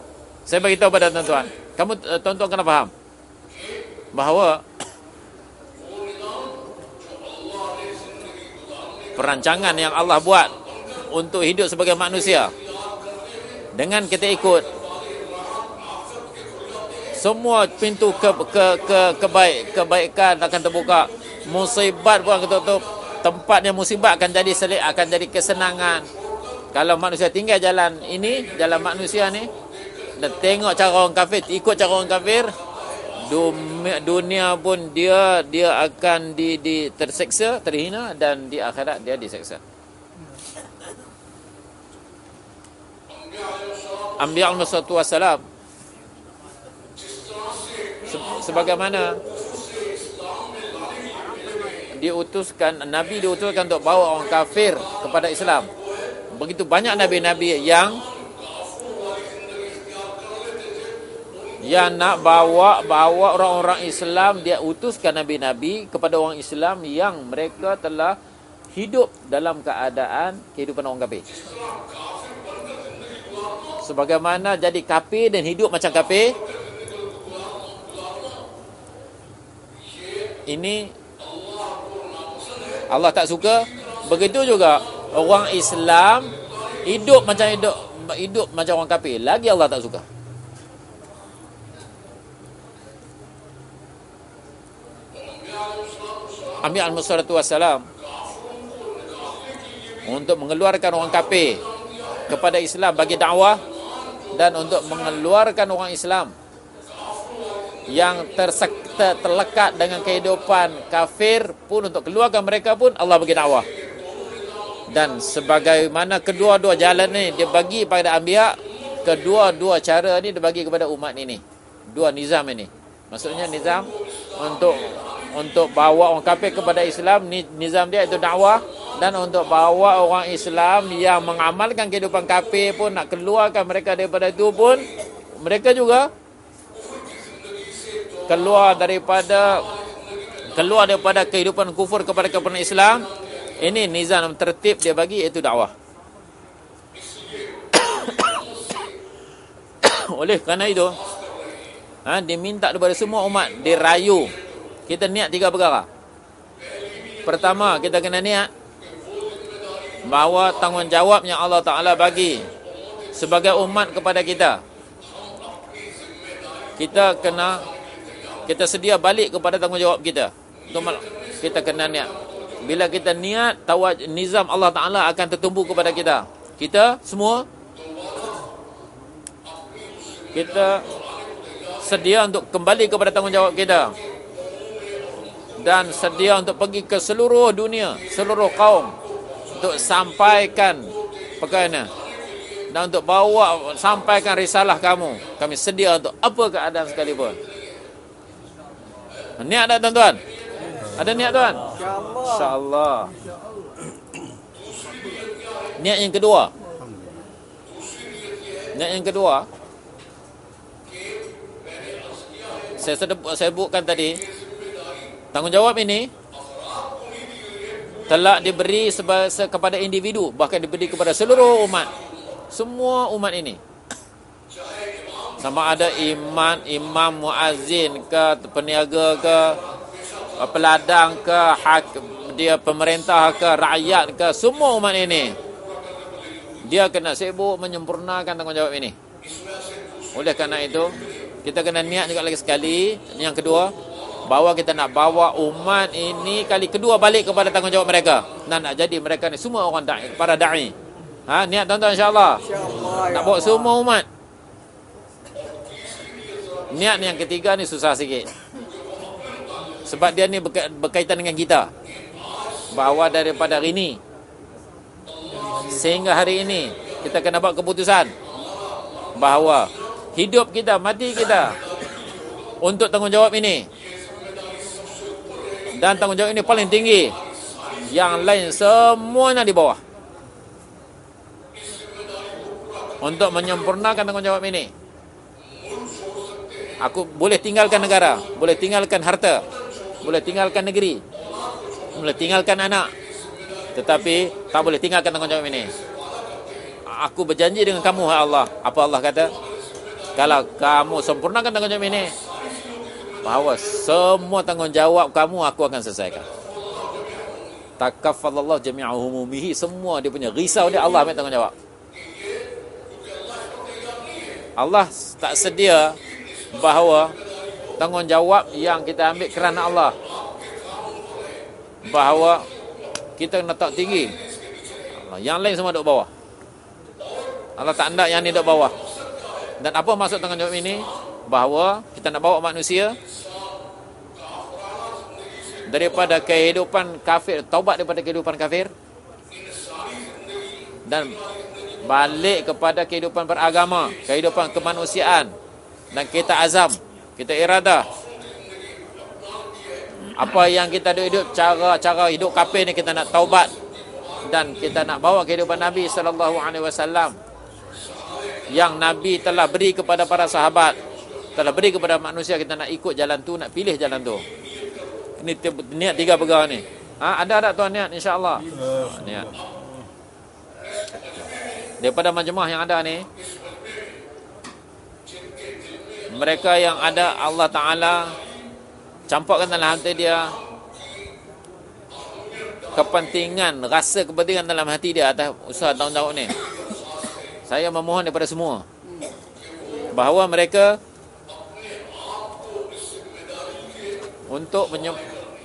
Saya bagi tahu pada tuan-tuan. Kamu uh, tuan-tuan kena faham bahawa perancangan yang Allah buat untuk hidup sebagai manusia. Dengan kita ikut semua pintu ke ke ke kebaik kebaikan akan terbuka. Musibat pun akan tutup. Tempatnya musibat akan jadi selik akan jadi kesenangan. Kalau manusia tinggal jalan ini jalan manusia ni dan tengok cara orang kafir ikut cara orang kafir dunia pun dia dia akan di, di terseksa terhina dan di akhirat dia diseksa. Ambiya al-Masatu Wassalam Sebagaimana Diutuskan Nabi diutuskan untuk bawa orang kafir Kepada Islam. Begitu banyak Nabi-Nabi yang yang nak bawa bawa orang-orang Islam dia utuskan nabi-nabi kepada orang Islam yang mereka telah hidup dalam keadaan kehidupan orang kafir. sebagaimana jadi kafir dan hidup macam kafir ini Allah tak suka. Begitu juga orang Islam hidup macam hidup hidup macam orang kafir. Lagi Allah tak suka Amir al-Musallatu wassalam untuk mengeluarkan orang kafir kepada Islam bagi dakwah dan untuk mengeluarkan orang Islam yang tersekta terlekat dengan kehidupan kafir pun untuk keluarkan mereka pun Allah bagi dakwah. Dan sebagaimana kedua-dua jalan ni dia bagi pada anbiya kedua-dua cara ni dia bagi kepada umat ini dua nizam ini. Maksudnya nizam untuk untuk bawa orang kafir kepada Islam nizam dia itu dakwah. Dan untuk bawa orang Islam yang mengamalkan kehidupan kafir pun nak keluarkan mereka daripada itu pun mereka juga keluar daripada keluar daripada kehidupan kufur kepada kepada Islam. Ini nizam tertib dia bagi iaitu dakwah. Oleh kerana itu ha, dia minta kepada semua umat dirayu kita niat tiga perkara pertama kita kena niat bahawa tanggungjawab yang Allah Ta'ala bagi sebagai umat kepada kita kita kena kita sedia balik kepada tanggungjawab kita. Kita kena niat. Bila kita niat, tawaj, nizam Allah Ta'ala akan tertumpu kepada kita. Kita semua, kita sedia untuk kembali kepada tanggungjawab kita. Dan sedia untuk pergi ke seluruh dunia, seluruh kaum. Untuk sampaikan perkara ini. Dan untuk bawa, sampaikan risalah kamu. Kami sedia untuk apa keadaan sekalipun. Niat tak tuan-tuan? Ada niat tuan? InsyaAllah. Niat yang kedua. Niat yang kedua. Saya saya sebutkan tadi. Tanggungjawab ini telah diberi kepada individu bahkan diberi kepada seluruh umat. Semua umat ini. Sama ada iman imam muazzin ke peniaga ke peladang ke hak dia pemerintah ke rakyat ke semua umat ini. Dia kena sibuk menyempurnakan tanggungjawab ini. Oleh kerana itu kita kena niat juga lagi sekali. Yang kedua bahawa kita nak bawa umat ini kali kedua balik kepada tanggungjawab mereka. Dan nak jadi mereka ni semua orang da'i para da'i. Ha niat tuan-tuan insyaallah. Insya nak bawa semua umat. Niat yang ketiga ni susah sikit. Sebab dia ni berkaitan dengan kita. Bahawa daripada hari ini sehingga hari ini kita kena buat keputusan. Bahawa hidup kita, mati kita untuk tanggungjawab ini. Dan tanggungjawab ini paling tinggi. Yang lain semuanya di bawah. Untuk menyempurnakan tanggungjawab ini aku boleh tinggalkan negara, boleh tinggalkan harta, boleh tinggalkan negeri, boleh tinggalkan anak. Tetapi tak boleh tinggalkan tanggungjawab ini. Aku berjanji dengan kamu, Allah. Apa Allah kata? Kalau kamu sempurnakan tanggungjawab ini, bahawa semua tanggungjawab kamu aku akan selesaikan. Takaffallahu jami'u humumihi. Semua dia punya risau dia Allah ambil tanggungjawab. Allah tak sedia bahawa tanggungjawab yang kita ambil kerana Allah. Bahawa kita nak tak tinggi. Yang lain semua duduk bawah. Allah tak nak yang ni duduk bawah. Dan apa maksud tanggungjawab ini bahawa kita nak bawa manusia daripada kehidupan kafir taubat daripada kehidupan kafir dan balik kepada kehidupan beragama kehidupan kemanusiaan dan kita azam, kita irada. Apa yang kita hidup cara-cara hidup kafir ni kita nak taubat dan kita nak bawa kehidupan Nabi sallallahu alaihi wasallam yang Nabi telah beri kepada para sahabat, telah beri kepada manusia kita nak ikut jalan tu, nak pilih jalan tu. Ini niat tiga perkara ni. Ha, ada tak tuan niat insya-Allah? Niat. Daripada majmah yang ada ni, mereka yang ada Allah Taala campurkan dalam hati dia kepentingan, rasa kepentingan dalam hati dia atas usaha tahun-tahun ni. Saya memohon daripada semua bahawa mereka untuk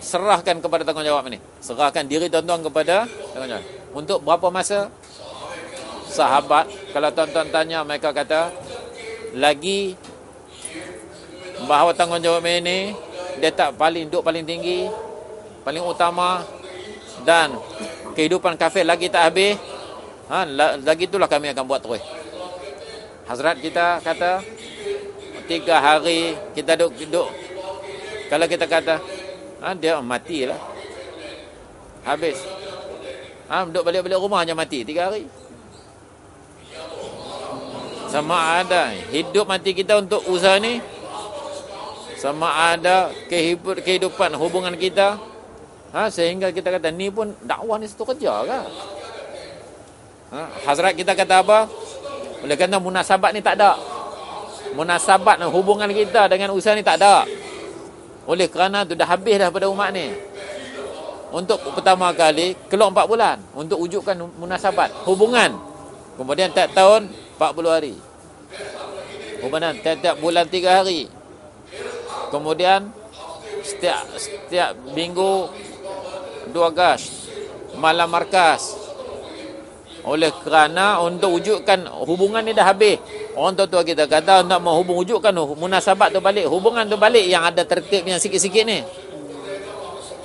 serahkan kepada tanggungjawab ini. Serahkan diri tuan-tuan kepada tanggungjawab. Untuk berapa masa? Sahabat, kalau tuan-tuan tanya, mereka kata, lagi bahawa tanggungjawab ini, dia tak paling duduk paling tinggi, paling utama, dan kehidupan kafir lagi tak habis, ha, lagi itulah kami akan buat terus. Hazrat kita kata, tiga hari kita duduk, duduk kalau kita kata, ha, dia matilah. Habis. Ha, duduk balik-balik rumah hanya mati tiga hari. Sama ada hidup mati kita untuk usaha ni. Sama ada kehidupan hubungan kita. Ha, sehingga kita kata ni pun dakwah ni satu kerja kan. Ha, Hazrat kita kata apa? Oleh kerana munasabat ni tak ada. Munasabat hubungan kita dengan usaha ni tak ada. Oleh kerana tu dah habis dah pada umat ni. Untuk pertama kali keluar empat bulan untuk wujudkan munasabat hubungan. Kemudian tiap tahun 40 hari. Hubungan tiap-tiap bulan 3 hari. Kemudian setiap setiap minggu dua gas malam markas. Oleh kerana untuk wujudkan hubungan ni dah habis. Orang tua-tua kita kata nak menghubung wujudkan munasabat tu balik, hubungan tu balik yang ada tertib yang sikit-sikit ni.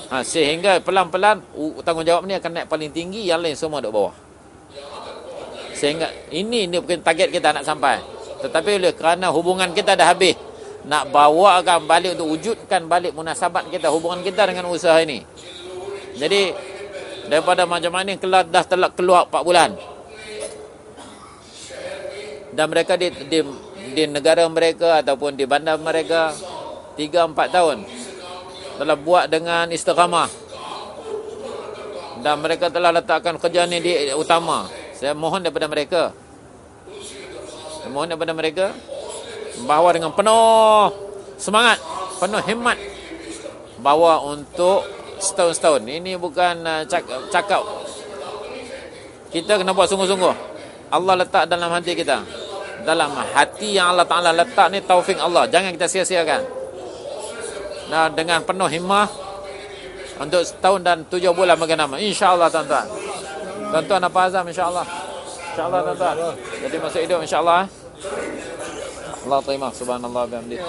Ha, sehingga pelan-pelan tanggungjawab ni akan naik paling tinggi, yang lain semua duduk bawah. Sehingga ini ni bukan target kita nak sampai. Tetapi oleh kerana hubungan kita dah habis, nak bawa akan balik untuk wujudkan balik munasabat kita, hubungan kita dengan usaha ini. Jadi daripada macam mana kelar dah telah keluar 4 bulan. Dan mereka di, di di negara mereka ataupun di bandar mereka 3 4 tahun telah buat dengan istiqamah. Dan mereka telah letakkan kerja ni di utama. Saya mohon daripada mereka. Saya mohon daripada mereka bahawa dengan penuh semangat penuh hikmat bahawa untuk setahun-setahun ini bukan uh, cakap kita kena buat sungguh-sungguh Allah letak dalam hati kita dalam hati yang Allah Ta'ala letak ni taufik Allah jangan kita sia-siakan Nah, dengan penuh himmah untuk setahun dan tujuh bulan bagi nama. InsyaAllah tuan-tuan. Tuan-tuan apa azam insyaAllah. InsyaAllah tuan-tuan. Jadi masuk hidup insyaAllah. Allah terima. Subhanallah. Ya